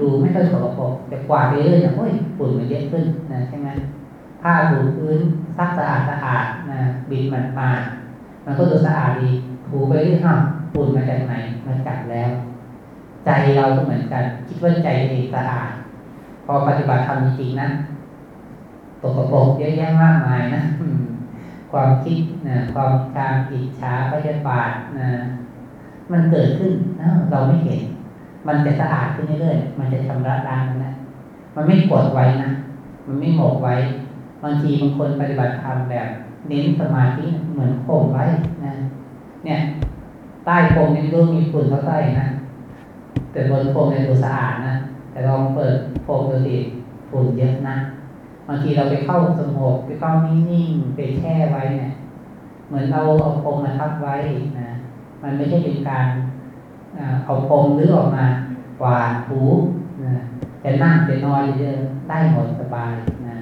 ดูไม่ค่อยสกปรกแต่กวาดไปเรื่อยนะโอ้ยฝุ่นมันเยอะขึ้นนะใช่ไหมผ้าถูพื้นซักสะอาดสะอาดนะบินมันมามันก็ดูสะอาดดีถูไปเรื่อยๆฝุ่นมาจากไหนมาจากแล้ว ใจเราก็เหมือนกัน คิดว่าใจเองสะอาด พอปฏิบัติธรรมจริงๆนะตกกระปกเยอะแยะมากมายนะความคิดนะความชางอิจฉาพยาบาทนะ มันเกิดขึ้นนะเราไม่เห็น มันจะสะอาดขึ้นเรื่อยๆมันจะชำระล้างนะมันไม่กดไว้นะมันไม่หมกไว้บางทีบางคนปฏิบัติธรรมแบบเน้นสมาธิเหมือนข่มไว้นะเนี่ยใต้โผมนี่รู้มีฝุ่นเท่าไหร่นะแต่บนโผมเนี่ยดูสะอาดนะแต่ลองเปิดโผมดูสิฝุ่นเยอะนะบางทีเราไปเข้าสงบไปเข้านิ่งๆไปแช่ไว้เนี่ย เหมือนเราเอาพรมมาทับไว้นะ มันไม่ใช่เป็นการเอาพรมหรือออกมากวาดหูนะจะนั่งจะนอนจะได้หมดสบายนะ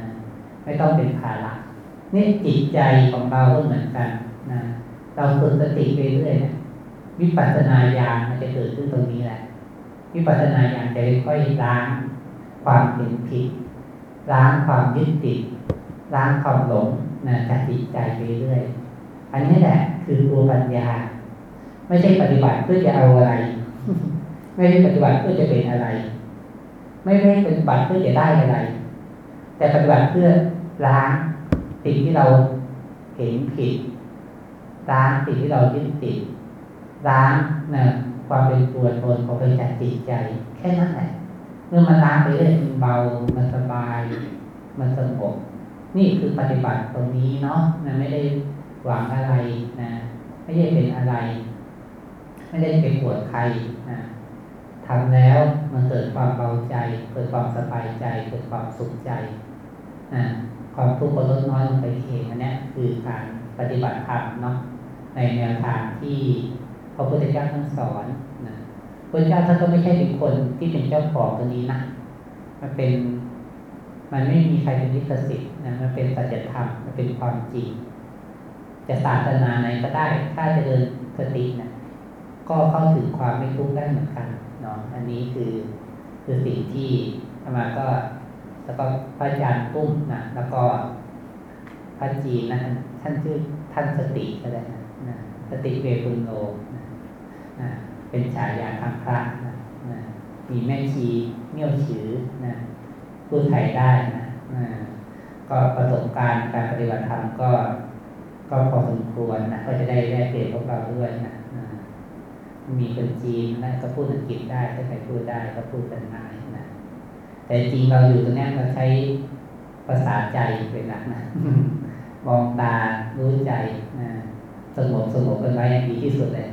ไม่ต้องเป็นภาระนี่จิตใจของเราก็เหมือนกันนะเราฝึกสติไปเรื่อยนะวิปัสสนาญาณมันจะเกิดขึ้นตรงนี้แหละ วิปัสสนาญาณจะค่อยล้างความเห็นผิดล้างความยึดติดล้างความหลงนะจากจิตใจไปเรื่อย อันนี้แหละคือตัวปัญญา ไม่ใช่ปฏิบัติเพื่อจะเอาอะไร ไม่ใช่ปฏิบัติเพื่อจะเป็นอะไร ไม่ได้ปฏิบัติเพื่อจะได้อะไร แต่ปฏิบัติเพื่อล้างสิ่งที่เราเห็นผิดล้างสิ่งที่เรายึดติดล้างนะความเป็นตัวตนของเป็นจากจิตใจ แค่นั้นแหละเมื่อมันล้างไปเรื่อยมันเบา มันสบาย มันสงบนี่คือปฏิบัติตรงนี้เนาะมันไม่ได้หวังอะไรนะ ไม่ได้เป็นอะไร ไม่ได้ไปปวดใครนะทำแล้วมันเกิดความเบาใจ เกิดความสบายใจ เกิดความสุขใจนะความทุกข์ก็ลดน้อยลงไปเองอันนี้คือการปฏิบัติธรรมเนาะในแนวทางที่พระพุทธเจ้าท่านสอนนะพระเจ้าท่านก็ไม่ใช่เป็นคนที่เป็นเจ้าของตัวนี้นะมันเป็น มันไม่มีใครเป็นลิขสิทธิ์นะมันเป็นสัจธรรมมันเป็นความจริงจะศาสนาไหนก็ได้ ถ้าจะเดินสตินะ ก็เข้าถึงความไม่ทุกข์ได้เหมือนกันเนาะอันนี้คือคือสิ่งที่ธรรมาก็ แล้วก็พระอาจารย์ตุ้มนะแล้วก็พระจีนนะท่านชื่อท่านสติก็ได้นะสติเวปุโนนะเป็นฉายาทางพระนะนะมีแม่ชีเมี่ยวฉือนะพูดไทยได้นะนะก็ประสบการณ์การปฏิบัติธรรมก็ ก็พอสมควรนะก็จะได้ได้เปลี่ยนพวกเราด้วยนะ มีคนจีนนะก็พูดอังกฤษได้ถ้าใครพูดได้ก็พูดกันได้นะแต่จริงเราอยู่ตรงนี้เราใช้ภาษาใจเป็นหลักนะมองตารู้ใจนะสงบสงบกันไว้ดีที่สุดเลย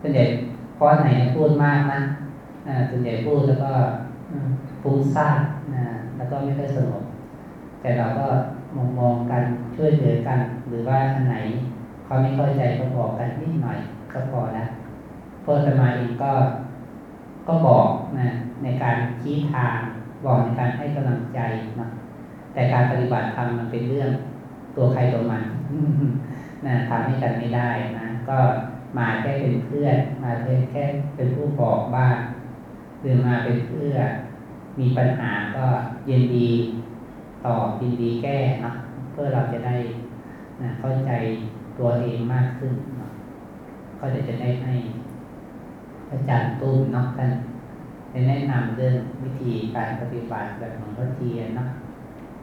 ส่วนใหญ่ข้อไหนพูดมากนะส่วนใหญ่พูดแล้วก็ฟุ้งซ่านนะแล้วก็ไม่ค่อยสงบแต่เราก็มองมองกันช่วยเหลือกัน หรือว่าอันไหนเขาไม่เข้าใจก็บอกกันนิดหน่อยก็พอแล้ว พวกสมาเองก็ก็บอกนะในการชี้ทางบอกในการให้กำลังใจนะแต่การปฏิบัติธรรมมันเป็นเรื่องตัวใครตัวมันนะทำให้กันไม่ได้นะก็มาแค่เป็นเพื่อนมาเพียงแค่เป็นผู้บอกบ้างหรือมาเป็นเพื่อมีปัญหาก็ยินดีตอบยินดีแก้นะเพื่อเราจะได้นะเข้าใจตัวเองมากขึ้นนะก็จะจะได้ให้ อาจารย์ตุ้มเนาะท่านได้แนะนำเรื่องวิธีการปฏิบัติแบบของพระเทียนนะ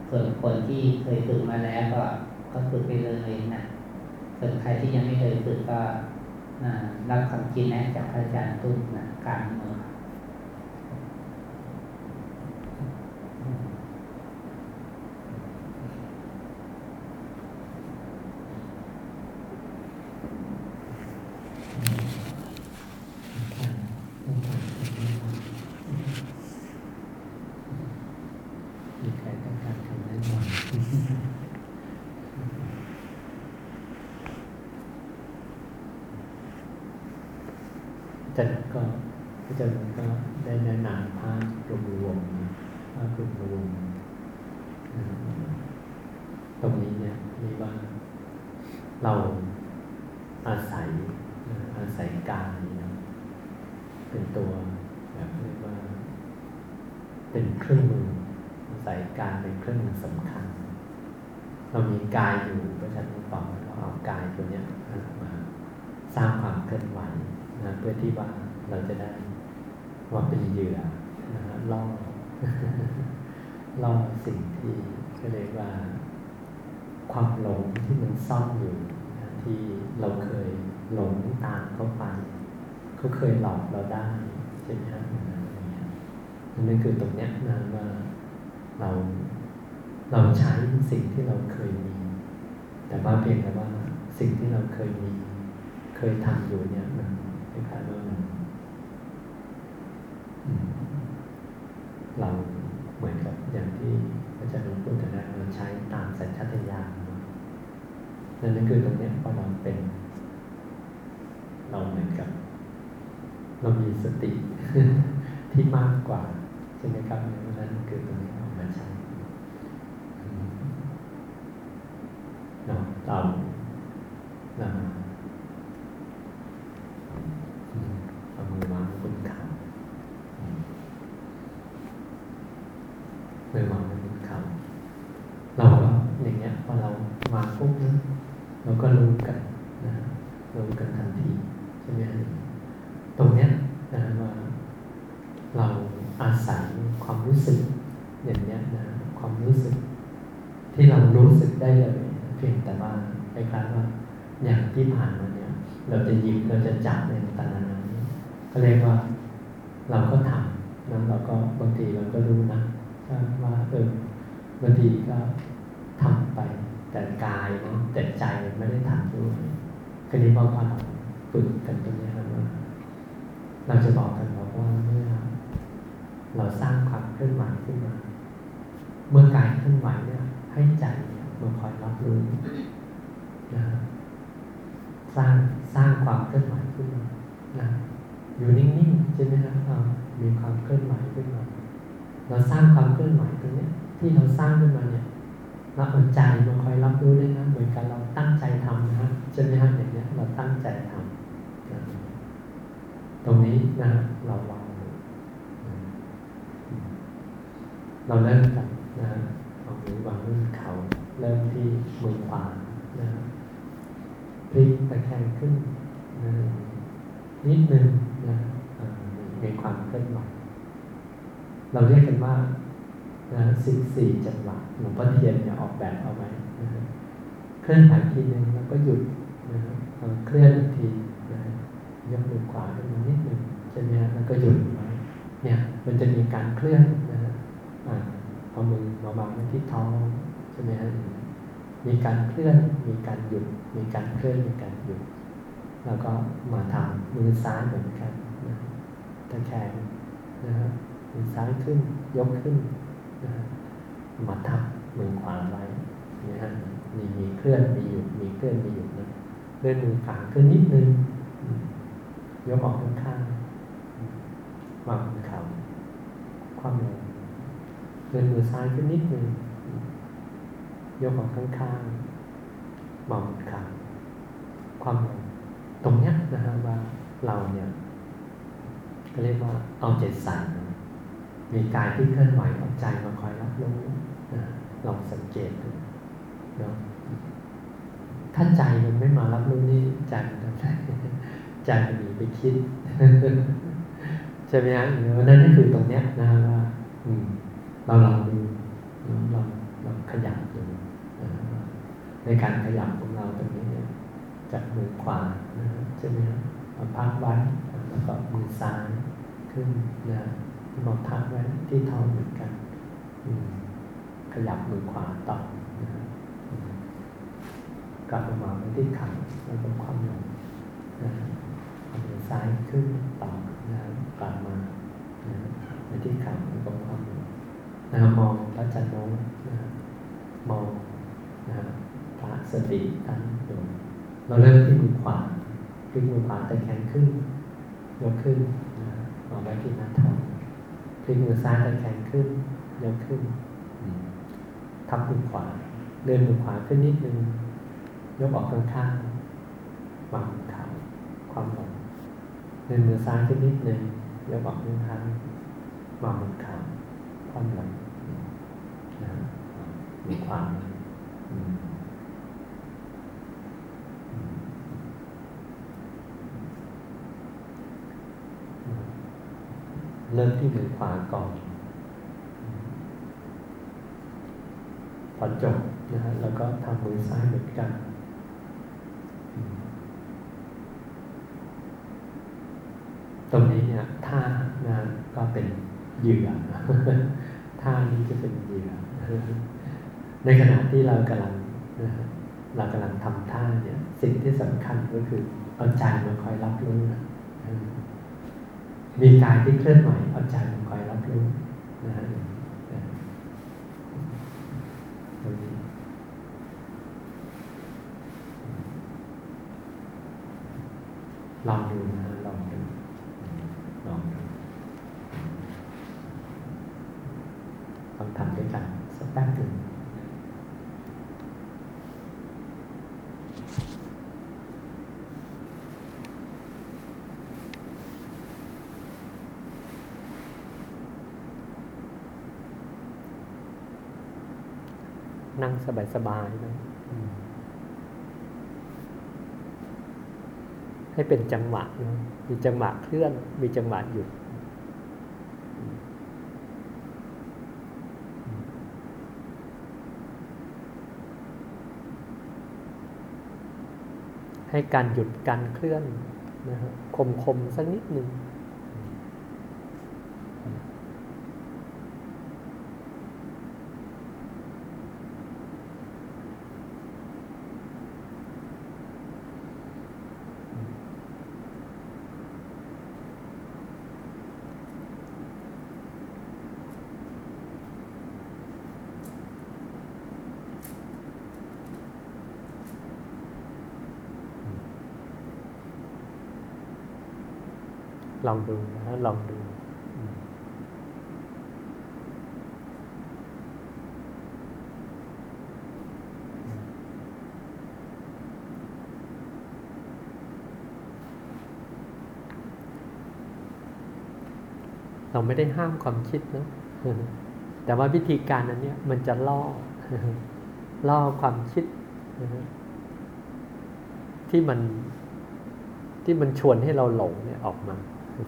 ส่วนคนที่เคยฝึกมาแล้วก็ก็ฝึกไปเลยนะส่วนใครที่ยังไม่เคยฝึกก็รับคำคิดแนะจากอาจารย์ตุ้มนะการมือจันก็อาจารย์ก็ได้แนะนำภาพรวมรวมภาพรวมรวมตรงนี้เนี่ยเรียกว่า เราอาศัยอาศัยกายนะเป็นตัวแบบเรียกว่า เครื่องมืออาศัยกายเป็นเครื่องมือสำคัญ เรามีกายอยู่เพราะฉะนั้นต่อเราเอากายตัวเนี้ยมาสร้างความเคลื่อนไหวนะเพื่อที่ว่าเราจะได้ว่าเป็นเหยื่อนะฮะล่อล่อสิ่งที่เรียกว่า ความหลงที่มันซ่อนอยู่นะที่เราเคยหลงตามเขาไปเขาเคยหลอกเราได้ใช่ไหมครับ นั่นคือตรงเนี้ยนะว่าเราเราใช้สิ่งที่เราเคยมี แต่ว่าเพียงแต่ว่าสิ่งที่เราเคยมี เคยทำอยู่เนี่ยมันคล้ายๆว่ามันเราเหมือนกับอย่างที่อาจารย์หลวงพูดถึงนะเราใช้ตามสัญชาตญาณนั่นคือตรงนี้พอเราเป็น เราเหมือนกับ เรามีสติที่มากกว่า ใช่ไหมครับนั้นคือตรงนี้ออกมาใช้เนาะตามราเอามือวางบนขามือวางบนขาเราก็อย่างเงี้ยพอเราวางปุ๊บนะเราก็รู้กันนะรู้กันทันทีใช่ไหมตรงเนี้ยนะว่า เราอาศัยความรู้สึก อย่างเนี้ยนะความรู้สึก ที่เรารู้สึกได้เลยเพียงแต่ว่าคล้ายๆว่าอย่างที่ผ่านมาเนี่ยเราจะหยิบเราจะจับในตอนนั้นก็เรียกว่าเราก็ทำแล้วเราก็บางทีเราก็รู้นะว่าเออบางทีก็ทำไปแต่กายเนาะแต่ใจไม่ได้ทำด้วยคืนี้พอเราฝึกกันตรงนี้ครับว่าเราจะบอกกันบอกว่าเมื่อเราสร้างความเคลื่อนไหวขึ้นมา เมื่อกายเคลื่อนไหวเนี่ย ให้ใจมาคอยรับรู้นะสร้างสร้างความเคลื่อนไหวขึ้นมานะอยู่นิ่งๆใช่ไหมครับเรามีความเคลื่อนไหวขึ้นมา เราสร้างความเคลื่อนไหวตรงนี้ที่เราสร้างขึ้นมาเนี่ยเราเอาใจมาคอยรับรู้ด้วยนะเหมือนกันเราตั้งใจทำนะฮะใช่ไหมครับอย่างนี้เราตั้งใจทำนะตรงนี้นะเราลองเราเริ่มกันนะเอามือวางบนเขาเริ่มที่มือขวานะพ แคงขึ้นนะนิดนึงนะในความเคลื่อนไหวเราเรียกกันว่านะสิบสี่จังหวะหลวงพ่อเทียนเนี่ยออกแบบเอาไว้นะเคลื่อนไหวทีนึงแล้วก็หยุดนะเคลื่อนทีนะยกมือขวาขึ้นมานิดนึงใช่ไหมแล้วก็หยุดไว้เนี่ยมันจะมีการเคลื่อนนะเอามือมาวางไว้ที่ท้องใช่ไหมฮะ มีการเคลื่อน มีการหยุด มีการเคลื่อน มีการหยุด แล้วก็มาทำมือซ้ายเหมือนกันนะตะแคงนะฮะมือซ้ายขึ้น ยกขึ้นนะมาทับมือขวาไว้นะฮะมีมีเคลื่อน มีหยุด มีเคลื่อน มีหยุดนะเลื่อนมือขาขึ้นนิดนึง ยกออกข้างๆวางมือเข่าความลงเลื่อนมือซ้ายขึ้นนิดนึง ยกออกข้างๆวางมือเข่าความตรงเนี้ยนะฮะว่าเราเนี่ยก็เรียกว่าเอาใจใส่มีกายที่เคลื่อนไหวเอาใจมาคอยรับรู้นะลองสังเกตดูเนาะถ้าใจมันไม่มารับรู้นี่ใจมันทำได้ใจมันหนีไปคิดใช่ไหมฮะนั่นก็คือตรงเนี้ยนะว่า อืม เราลองดูเราเราขยับดูน ในการขยับของเราตรงนี้เนี่ยจากมือขวานะใช่ไหมฮะมาพักไว้แล้วก็มือซ้ายขึ้นนะมาพักไว้ที่ท้องเหมือนกันขยับมือขวาต่อนะกลับมาไว้ที่ขาแล้วก็ความลงนะมือซ้ายขึ้นต่อนะกลับมานะไปที่ขาแล้วก็ความลงนะมองพระจันทร์โน้นนะมองนะ พระสติตั้งอยู่เราเริ่มที่มือขวาพลิกมือขวาตะแคงขึ้นยกขึ้นเอาไว้ที่หน้าท้องพลิกมือซ้ายตะแคงขึ้นยกขึ้นทับมือขวาเดินมือขวาขึ้นนิดนึงยกออกข้างๆวางมือเข่าความหลงเดินมือซ้ายขึ้นนิดนึงยกออกข้างๆวางมือข่าความลงนะมือขวาอืม เริ่มที่มือขวาก่อน พอจบนะฮะแล้วก็ทำมือซ้ายเหมือนกันตรงนี้เนี่ยท่านะก็เป็นเหยื่อท่านี้จะเป็นเหยื่อในขณะที่เรากำลังนะเรากำลังทำท่าเนี่ย สิ่งที่สำคัญก็คือเอาใจมาคอยรับรู้นะ มีกายที่เคลื่อนไหวเอาใจมาคอยรับรู้นะฮะตรงนี้ลองดูนะลองดูลองดูลองทำด้วยกันสักแป๊บหนึ่งนั่ง สบายๆนะให้เป็นจังหวะนะมีจังหวะเคลื่อน มีจังหวะหยุด ให้การหยุดการเคลื่อนนะครับคมๆสักนิดหนึ่งล องดูนะลองดูเราไม่ได้ห้ามความคิดนะ แต่ว่าวิธีการอันนี้มันจะล่อ ล่อความคิด ที่มันที่มันชวนให้เราหลงเนี่ยออกมา เพ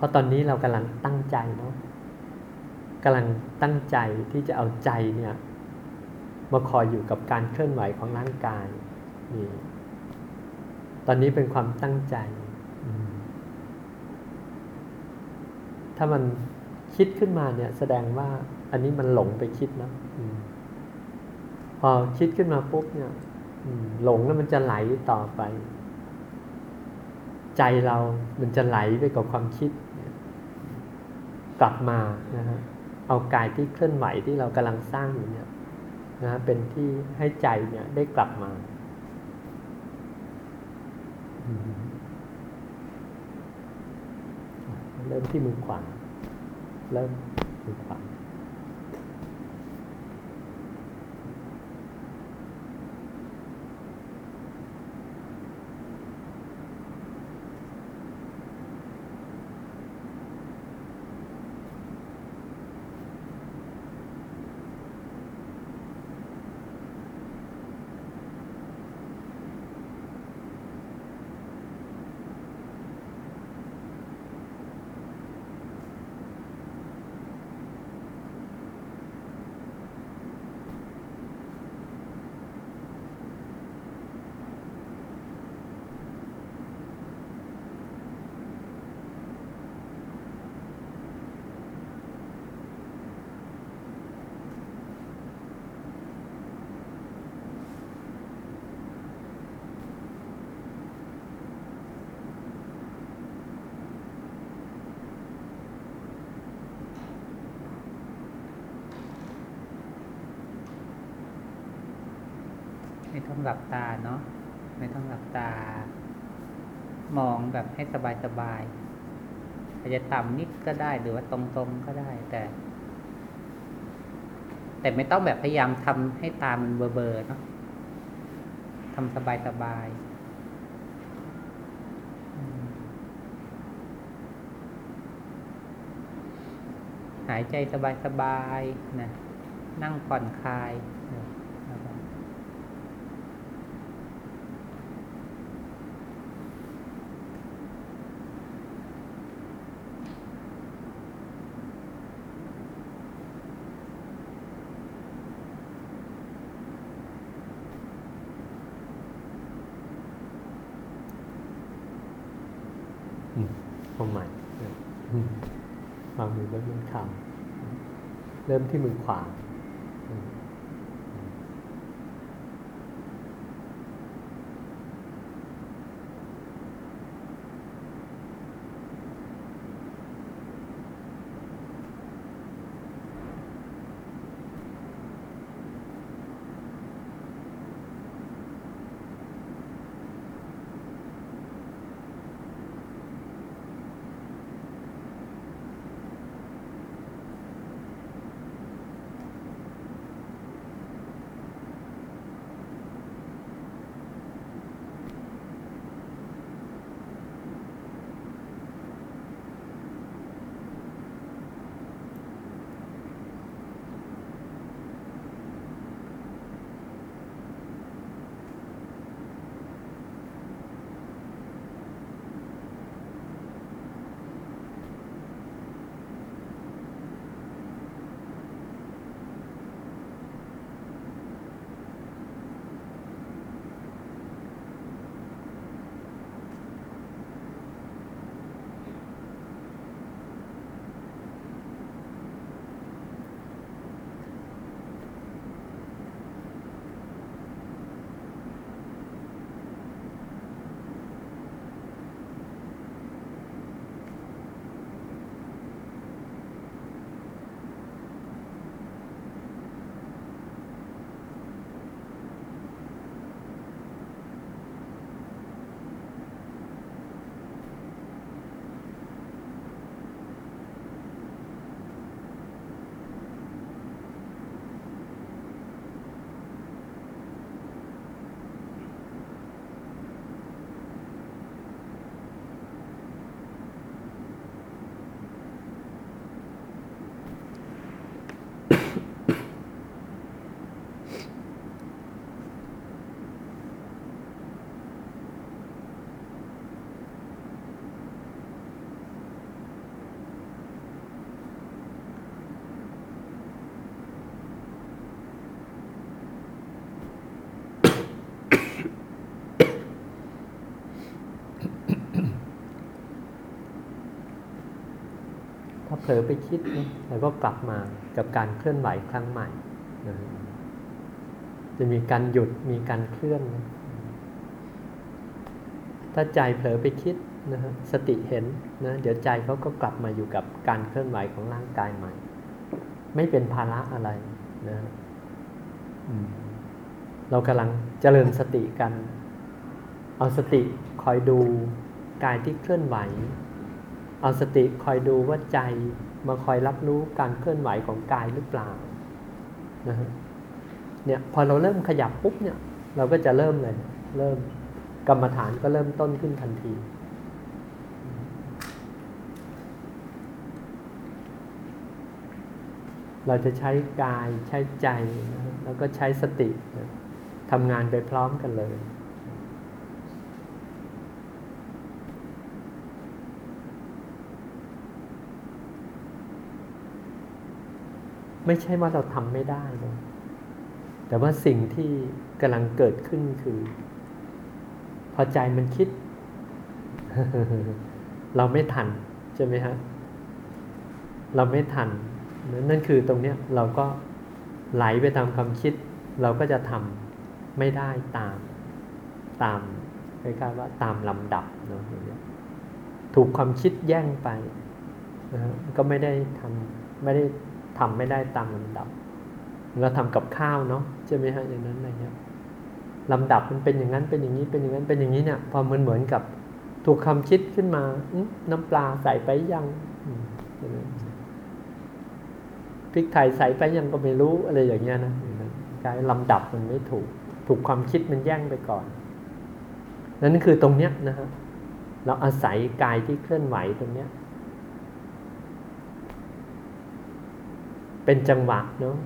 ราะตอนนี้เรากำลังตั้งใจเนาะกำลังตั้งใจที่จะเอาใจเนี่ยมาคอยอยู่กับการเคลื่อนไหวของร่างกายนี่ตอนนี้เป็นความตั้งใจ ถ้ามันคิดขึ้นมาเนี่ย แสดงว่าอันนี้มันหลงไปคิดนะ พอคิดขึ้นมาปุ๊บเนี่ยหลงแล้วมันจะไหลต่อไป ใจเรามันจะไหลไปกับความคิด กลับมานะฮะเอากายที่เคลื่อนไหวที่เรากำลังสร้างอยู่เนี่ยนะฮะเป็นที่ให้ใจเนี่ยได้กลับมาเริ่มที่มือขวาเริ่มมือขวา ไม่ต้องหลับตาเนาะไม่ต้องหลับตา มองแบบให้สบายสบายๆอาจจะต่ำนิดก็ได้หรือว่าตรงๆก็ได้แต่ แต่ไม่ต้องแบบพยายามทำให้ตามันเบลอๆเนาะทำสบายสบายๆหายใจสบายสบายๆนะ นั่งผ่อนคลายนะนะครับ อืมเอาใหม่นะอืมวางมือไว้บนเข่า เริ่มที่มือขวา ลอไปคิดนะแล้วก็กลับมากับการเคลื่อนไหวครั้งใหม่นะจะมีการหยุดมีการเคลื่อนนะถ้าใจเผลอไปคิดนะฮะสติเห็นนะเดี๋ยวใจเขาก็กลับมาอยู่กับการเคลื่อนไหวของร่างกายใหม่ ไม่เป็นภาระอะไรนะเรากำลังเจริญสติกัน เอาสติคอยดูกายที่เคลื่อนไหว เอาสติคอยดูว่าใจมาคอยรับรู้การเคลื่อนไหวของกายหรือเปล่านะฮะเนี่ยพอเราเริ่มขยับปุ๊บเนี่ย เราก็จะเริ่มเลย เริ่มกรรมฐานก็เริ่มต้นขึ้นทันที เราจะใช้กายใช้ใจนะแล้วก็ใช้สตินะทำงานไปพร้อมกันเลย ไม่ใช่ว่าเราทำไม่ได้นะแต่ว่าสิ่งที่กำลังเกิดขึ้นคือ พอใจมันคิด เราไม่ทัน ใช่ไหมฮะ เราไม่ทัน นั่นคือตรงเนี้ยเราก็ไหลไปตามความคิด เราก็จะทำไม่ได้ตาม ตามคล้ายๆว่าตามลำดับเนาะถูกความคิดแย่งไปนะก็ไม่ได้ทำไม่ได้ ทำไม่ได้ตามลำดับ เราทำกับข้าวเนาะใช่ไหมฮะอย่างนั้นอะไรเงี้ยลำดับมันเป็นอย่างนั้นเป็นอย่างนี้เป็นอย่างนั้นเป็นอย่างนี้เนี่ยพอมันเหมือนกับถูกคำคิดขึ้นมาน้ำปลาใส่ไปยังพริกไทยใส่ไปยังก็ไม่รู้อะไรอย่างเงี้ยนะกายลำดับมันไม่ถูก ถูกความคิดมันแย่งไปก่อนนั่นคือตรงเนี้ยนะฮะเราอาศัยกายที่เคลื่อนไหวตรงเนี้ย เป็นจังหวะเนาะ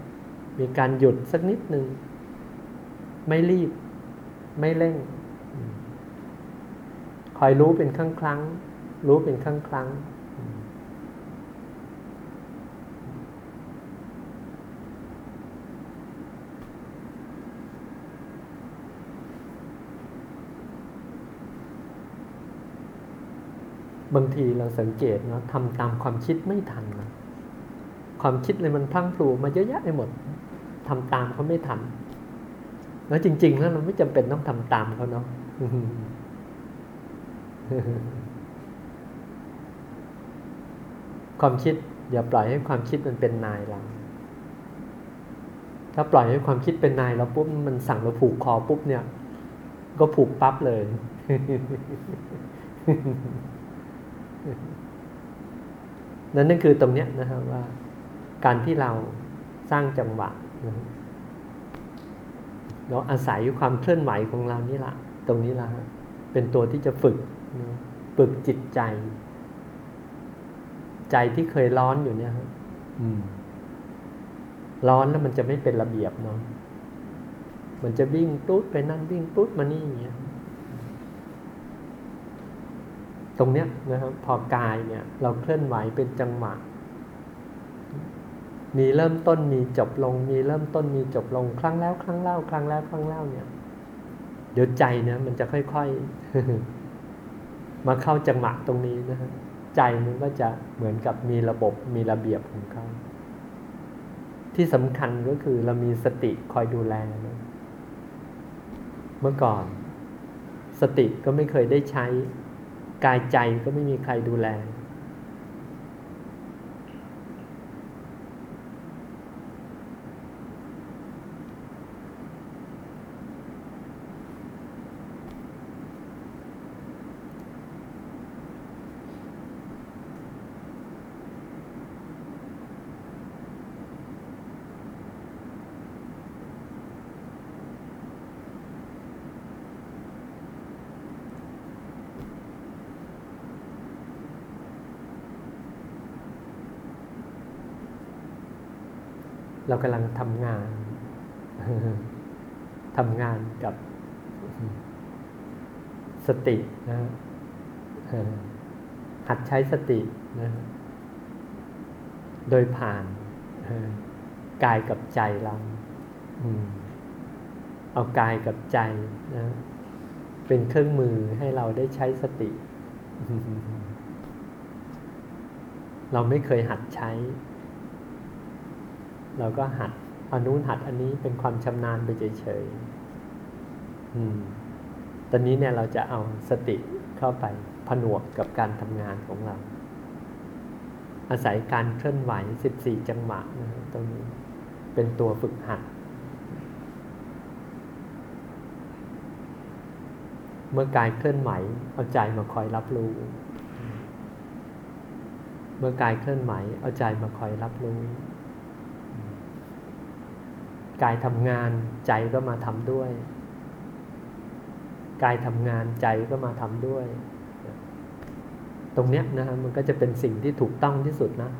มีการหยุดสักนิดหนึ่ง ไม่รีบ ไม่เร่ง คอยรู้เป็นครั้งครั้ง รู้เป็นครั้งครั้งบางทีเราสังเกตเนาะทำตามความคิดไม่ทันนะ ความคิดเลยมันพลั้งพลูมาเยอะแยะไปหมดทำตามเขาไม่ทันแล้วจริง ๆ แล้วเราไม่จำเป็นต้องทำตามเขาเนาะความคิดอย่าปล่อยให้ความคิดมันเป็นนายเราถ้าปล่อยให้ความคิดเป็นนายเราปุ๊บมันสั่งเราผูกคอปุ๊บเนี่ย ก็ผูกปั๊บเลยนั่นนั่นคือตรงเนี้ยนะครับว่า การที่เราสร้างจังหวะนะเราอาศัยความเคลื่อนไหวของเรานี่แหละตรงนี้ละเป็นตัวที่จะฝึกนะฝึกจิตใจ ใจที่เคยร้อนอยู่เนี่ยร้อนแล้วมันจะไม่เป็นระเบียบเนาะมันจะวิ่งตุ๊ดไปนั่นวิ่งตุ๊ดมานี่อย่างเงี้ยตรงเนี้ยนะครับ พอกายเนี่ย เราเคลื่อนไหวเป็นจังหวะ มีเริ่มต้นมีจบลง มีเริ่มต้นมีจบลงครั้งแล้วครั้งเล่าครั้งแล้วครั้งเล่าเนี่ย เดี๋ยวใจเนี่ยมันจะค่อยๆ มาเข้าจังหวะตรงนี้นะฮะใจมันก็จะเหมือนกับมีระบบมีระเบียบของเขาที่สำคัญก็คือเรามีสติคอยดูแลนะเมื่อก่อน สติก็ไม่เคยได้ใช้ กายใจก็ไม่มีใครดูแล เรากำลังทำงานทำงานกับสตินะหัดใช้สตินะโดยผ่านกายกับใจเราเอากายกับใจนะเป็นเครื่องมือให้เราได้ใช้สติ เราไม่เคยหัดใช้ เราก็หัดอันนู้นหัดอันนี้เป็นความชำนาญไปเฉยๆอืมตอนนี้เนี่ยเราจะเอาสติเข้าไปผนวกกับการทำงานของเรา อาศัยการเคลื่อนไหว 14 จังหวะนะตรงนี้เป็นตัวฝึกหัด เมื่อกายเคลื่อนไหว เอาใจมาคอยรับรู้ เมื่อกายเคลื่อนไหว เอาใจมาคอยรับรู้ กายทำงานใจก็มาทำด้วย กายทำงานใจก็มาทำด้วย ตรงเนี้ยนะมันก็จะเป็นสิ่งที่ถูกต้องที่สุดนะ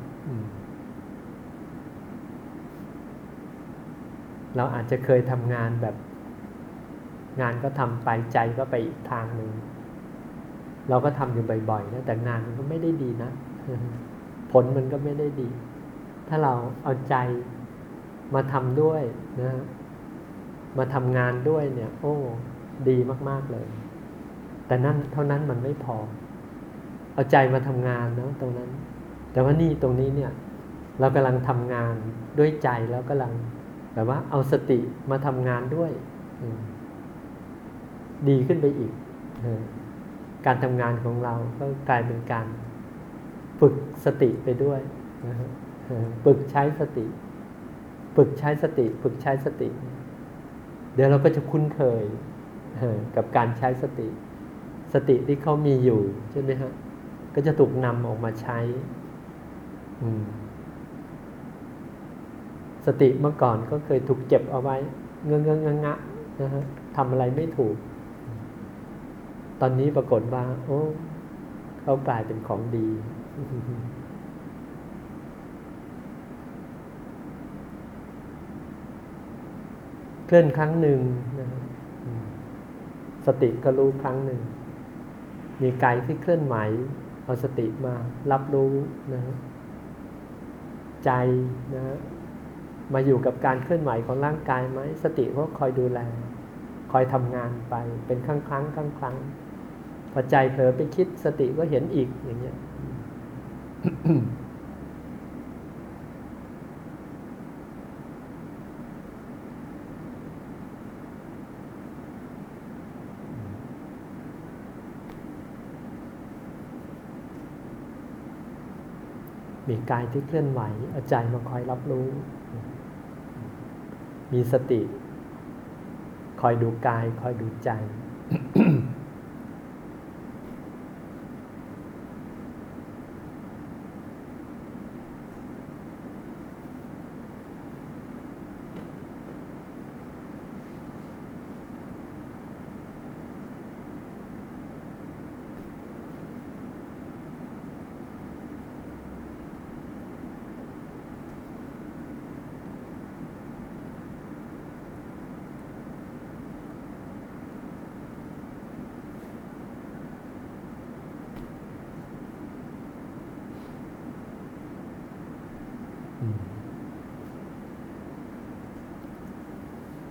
เราอาจจะเคยทำงานแบบ งานก็ทำไปใจก็ไปอีกทางหนึ่งเราก็ทำอยู่บ่อยๆนะแต่งานมันก็ไม่ได้ดีนะผลมันก็ไม่ได้ดี ถ้าเราเอาใจ มาทำด้วยนะมาทำงานด้วยเนี่ย โอ้ ดีมาก ๆ เลย แต่นั่นเท่านั้นมันไม่พอ เอาใจมาทำงานเนาะตรงนั้น แต่ว่านี่ตรงนี้เนี่ย เรากำลังทำงานด้วยใจแล้วกำลังแบบว่า เอาสติมาทำงานด้วย ดีขึ้นไปอีก การทำงานของเราก็กลายเป็นการ ฝึกสติไปด้วยฝึกใช้สติ ฝึกใช้สติ ฝึกใช้สติ เดี๋ยวเราก็จะคุ้นเคยกับการใช้สติ สติที่เขามีอยู่ใช่ไหมฮะก็จะถูกนำออกมาใช้สติเมื่อก่อนก็เคยถูกเจ็บเอาไว้เงงเงงงะนะฮะทำอะไรไม่ถูก ตอนนี้ปรากฏว่า โอ้เขากลายเป็นของดี เคลื่อนครั้งหนึ่งนะสติก็รู้ครั้งหนึ่ง มีกายที่เคลื่อนไหวเอาสติมารับรู้นะใจนะมาอยู่กับการเคลื่อนไหวของร่างกายไหมสติก็คอยดูแล คอยทำงานไปเป็นครั้งครั้งครั้งครั้งพอใจเผลอไปคิดสติก็เห็นอีกอย่างเงี้ย มีกายที่เคลื่อนไหวเอาใจมาคอยรับรู้ มีสติ คอยดูกาย คอยดูใจ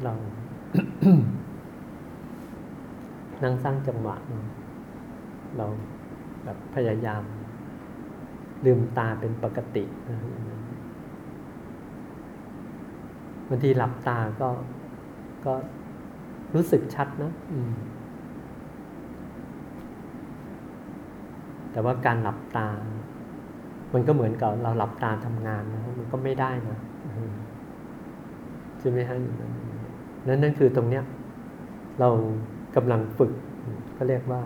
เรานั่ งสร้างจังหวะ เราแบบพยายาม ลืมตาเป็นปกติบางทีหลับตาก็ก็รู้สึกชัดนะแต่ว่าการหลับตา มันก็เหมือนกับเราหลับตาทำงานนะมันก็ไม่ได้นะใช่ไหมฮะนั่นนั่นคือตรงเนี้ย เรา กำลังฝึก ก็เรียกว่า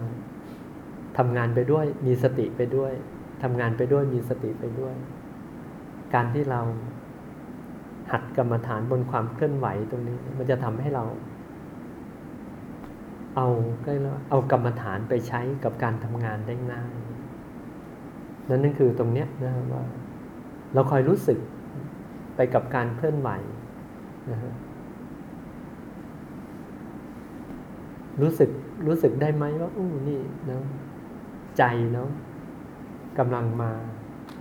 ทำงานไปด้วยมีสติไปด้วยทำงานไปด้วยมีสติไปด้วย การที่เราหัดกรรมฐานบนความเคลื่อนไหวตรงนี้ มันจะทำให้เรา เอาก็เอากรรมฐานไปใช้กับการทำงานได้ง่ายนั่นนั่นคือตรงเนี้ยนะว่า เราคอยรู้สึกไปกับการเคลื่อนไหวนะฮะ รู้สึกรู้สึกได้ไหมว่าอู้นี่นะใจเนาะกำลังมา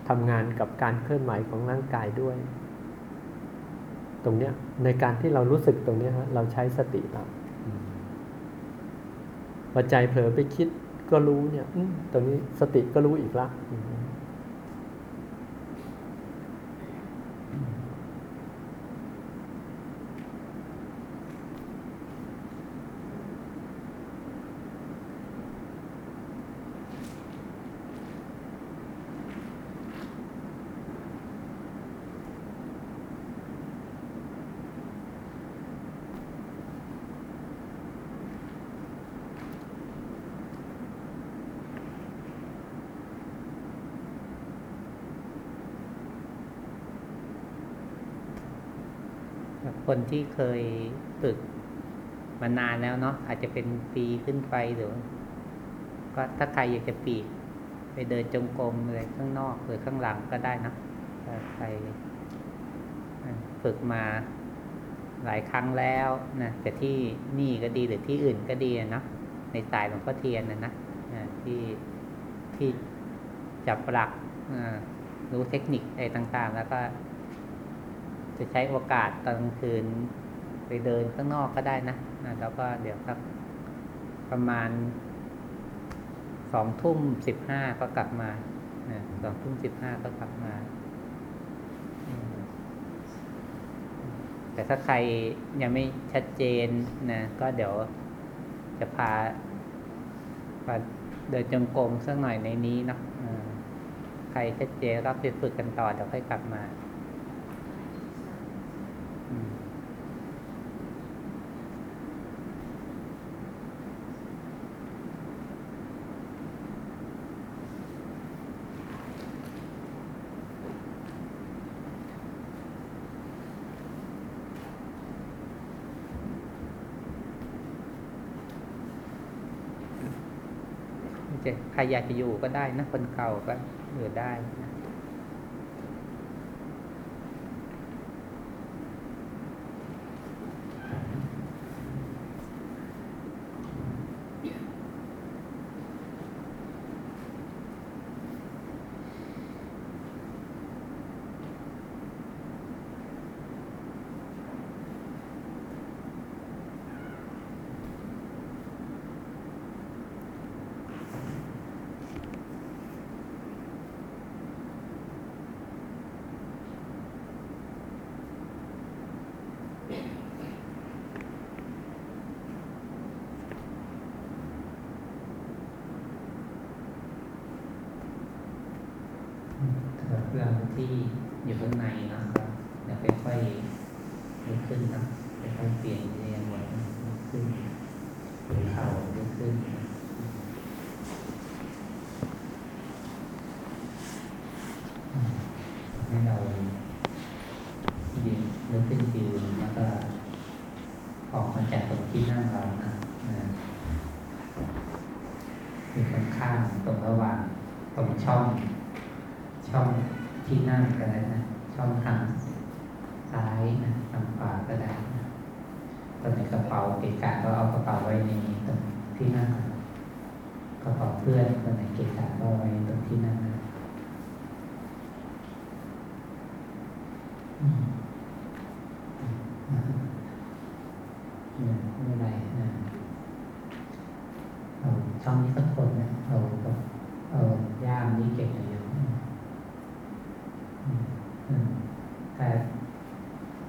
ทำงานกับการเคลื่อนไหวของร่างกายด้วย ตรงเนี้ยในการที่เรารู้สึกตรงนี้ฮะเราใช้สติเราพอใจเผลอไปคิดก็รู้เนี่ยตรงนี้สติก็รู้อีกละ คนที่เคยฝึกมานานแล้วเนาะอาจจะเป็นปีขึ้นไปหรือ ก็ถ้าใครอยากจะปีก ไปเดินจงกรมอะไรข้างนอกหรือข้างหลังก็ได้นะถ้าใครฝึกมาหลายครั้งแล้วนะแต่ที่นี่ก็ดีหรือที่อื่นก็ดีนะในสายหลวงพ่อเทียนนะนะที่ที่จับหลักรู้เทคนิคอะไรต่างๆ แล้วก็ จะใช้โอกาสตอนกลางคืนไปเดินข้างนอกก็ได้นะแล้วก็เดี๋ยวสักประมาณสองทุ่มสิบห้าก็กลับมาสองทุ่มสิบห้าก็กลับมา แต่ถ้าใครยังไม่ชัดเจนนะก็เดี๋ยวจะพาพาเดินจงกรมสักหน่อยในนี้เนาะใครชัดเจนก็ไปฝึกกันต่อเดี๋ยวค่อยกลับมาจะ ใครอยากจะอยู่ก็ได้นะคนเก่าก็เหลือได้นะเราที่อยู่ข้างในนะครับเดี๋ยวค่อยๆลุกขึ้นนะค่อยๆเปลี่ยนเรียนหมดลุกขึ้นหัวเข่าลุกขึ้นให้เรายืนลุกขึ้นยืนแล้วก็ออกมาจากตรงที่นั่งเรานะมี ข้างตรงระหว่างตรงช่อง ช่องที่นั่งก็ได้นะ ช่องทางซ้ายนะทางขวาก็ได้นะตอนในกระเป๋าเกะกะก็เอากระเป๋าไว้ในตรงที่นั่งกระเป๋าเพื่อนตอนไหนเกะกะก็ไว้ตรงที่นั่งนะไม่ไรนะช่องนี้สักคนนะเอาเอาย่ามนี้เก็บหน่อยถ้า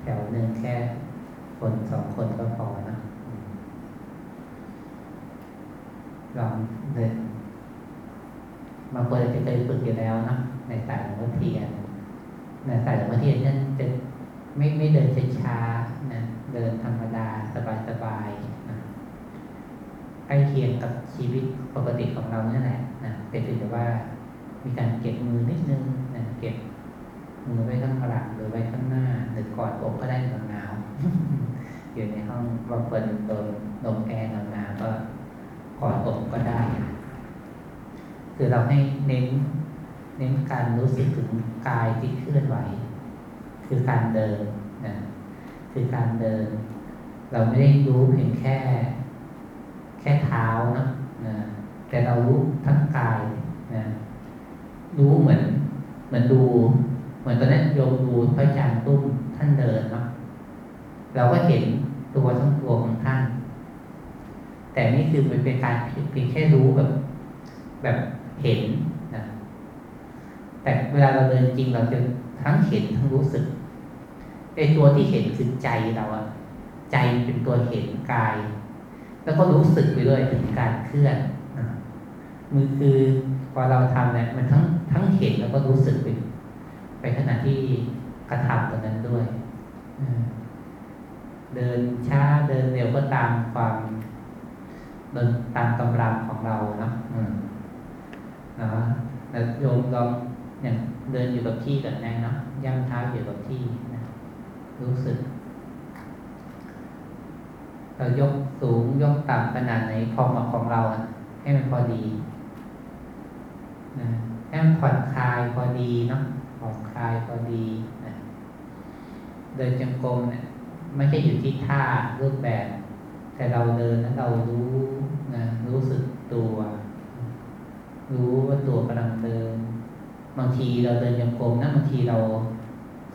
แถวหนึ่งแค่คนสองคนก็พอนะลองเดินบางคนจะเคยฝึก อยู่แล้วนะในสายหลวงพ่อเทียนในสายหลวงพ่อเทียนนั่นจะไม่ไม่เดินช้าๆนะเดินธรรมดาสบายๆนะใกล้เคียงกับชีวิตปกติของเราเนี่ยแหละนะแต่ถือว่ามีการเก็บมือนิดนึงนะเก็บมือไว้ข้างหลังหรือไว้ข้างหน้า หรือกอดอกก็ได้หนาวอยู่ในห้องบางคนโดนลมแอร์หนาวก็กอดอกก็ได้ คือเราให้เน้น เน้นการรู้สึกถึงกายที่เคลื่อนไหว คือการเดินนะคือการเดิน เราไม่ได้รู้เพียงแค่ แค่เท้านะนะแต่เรารู้ทั้งกายนะรู้เหมือน เหมือนดู เหมือนตอนนั้นโยมดูพระอาจารย์ตุ้มท่านเดินเนาะเราก็เห็นตัวทั้งตัวของท่าน แต่นี่คือมันเป็นการเพียงแค่รู้แบบ แบบเห็น แต่เวลาเราเดินจริงเราจะทั้งเห็นทั้งรู้สึกไอตัวที่เห็นคือใจเราอะใจเป็นตัวเห็นกาย แล้วก็รู้สึกไปด้วยถึงการเคลื่อนมือคือพอเราทำเนี่ยมันทั้งทั้งเห็นแล้วก็รู้สึกไปไปขณะที่กระทำตรงนั้นด้วยเดินช้าเดินเร็วก็ตามความเดินตามกำลังของเราเนาะนะโยมลอง อย่างเดินอยู่กับที่ก่อนได้เนาะย่ำเท้าอยู่กับที่นะรู้สึก เรายกสูงยกต่ำขนาดไหนพอเหมาะของเราอะให้มันพอดีนะให้มันผ่อนคลายพอดีเนาะผ่อนคลายพอดีนะเดินจงกรมเนี่ยไม่ใช่อยู่ที่ท่ารูปแบบ แต่เราเดินแล้วเรารู้นะรู้สึกตัว รู้ว่าตัวกำลังเดิน บางทีเราเดินจงกรมนะบางทีเรา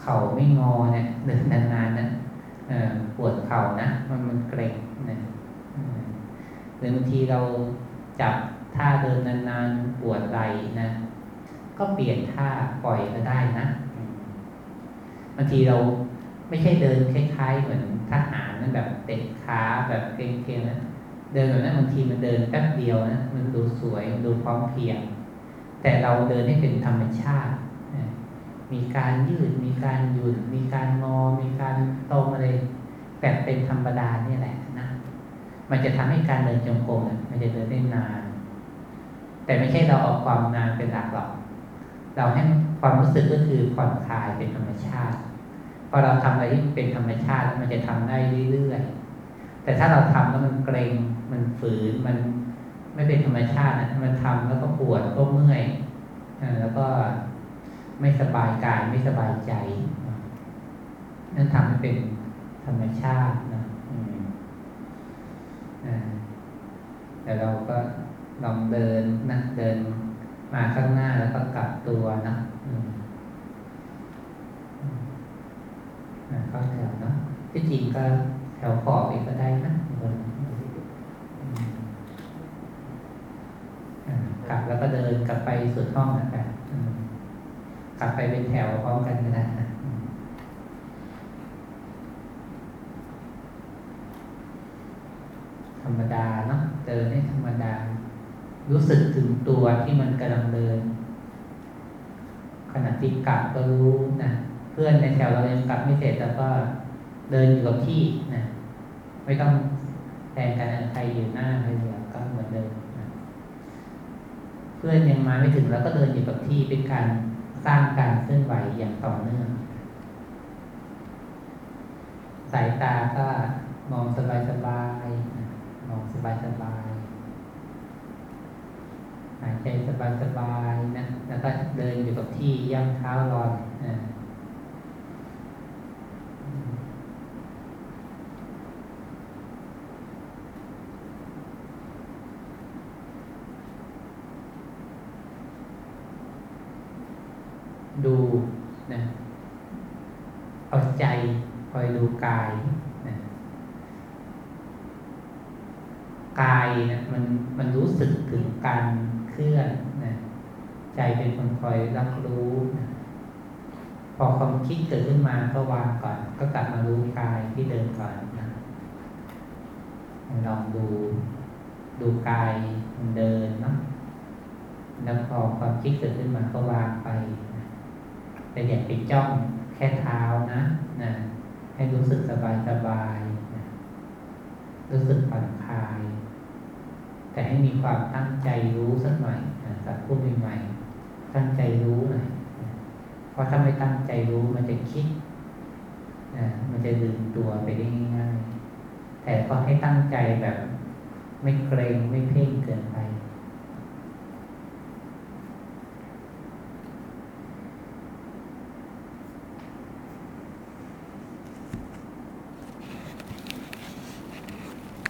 เข่าไม่งอเนี่ยเดินนานๆนะปวดเข่านะมันมันเกร็งนะหรือบางทีเราจับท่าเดินนานๆปวดไหล่นะก็เปลี่ยนท่าปล่อยก็ได้นะบางทีเราไม่ใช่เดินคล้ายๆ เหมือนทหารนั่นแบบเตะขาแบบเกร็งๆนะเดินแบบนั้นบางทีมันเดินแป๊บเดียวนะมันดูสวยมันดูพร้อมเพียง แต่เราเดินให้เป็นธรรมชาติ มีการยืด มีการหยุด มีการงอ มีการตรงอะไรแบบเป็นธรรมดานี่แหละนะ มันจะทำให้การเดินจงกรมมันจะเดินได้นาน แต่ไม่ใช่เราเอาความนานเป็นหลักหรอก เราให้ความรู้สึกก็คือผ่อนคลายเป็นธรรมชาติ พอเราทำอะไรที่เป็นธรรมชาติมันจะทำได้เรื่อยๆ แต่ถ้าเราทำแล้วมันเกรง มันฝืน มัน ไม่เป็นธรรมชาตินะมันทำแล้วก็ปวดก็เมื่อยแล้วก็ไม่สบายกายไม่สบายใจนั่นทำให้เป็นธรรมชาตินะแต่เราก็ลองเดินนะเดินมาข้างหน้าแล้วก็กลับตัวนะเข้าแถวนะที่จริงก็แถวขอบองก็ได้นะ กลับแล้วก็เดินกลับไปสุดห้องนะครับกลับไปเป็นแถวพร้อมกันนะธรรมดาเนาะเดินให้ธรรมดา รู้สึกถึงตัวที่มันกำลังเดิน ขณะที่กลับก็รู้นะเพื่อนในแถวเรายังกลับไม่เสร็จแล้วก็เดินอยู่กับที่นะไม่ต้องแทนกันใครอยู่หน้าใครอยู่ก็เหมือนเดิมนะ เพื่อนยังมาไม่ถึงแล้วก็เดินอยู่กับที่เป็นการสร้างการเคลื่อนไหวอย่างต่อเนื่อง สายตาก็มองสบายสบายมองสบายสบายหายใจสบายสบายนะแล้วก็เดินอยู่กับที่ย่างเท้าลอยนะ ดูนะเอาใจคอยดูกายนะกายนะมันมันรู้สึกถึงการเคลื่อนนะใจเป็นคนคอยรับรู้นะพอความคิดเกิดขึ้นมาก็วางก่อน ก็กลับมารู้กายที่เดินก่อนนะลองดูดูกายมันเดินเนาะแล้วพอความคิดเกิดขึ้นมาก็วางไป แต่อย่าไปจ้องแค่เท้านะนะให้รู้สึกสบายสบายนะรู้สึกผ่อนคลาย แต่ให้มีความตั้งใจรู้สักหน่อยนะสักพูดใหม่ๆตั้งใจรู้หน่อยเพราะถ้าไม่ตั้งใจรู้มันจะคิดนะมันจะลืมตัวไปได้ง่ายๆแต่ก็ให้ตั้งใจแบบ ไม่เกรงไม่เพ่งเกินไป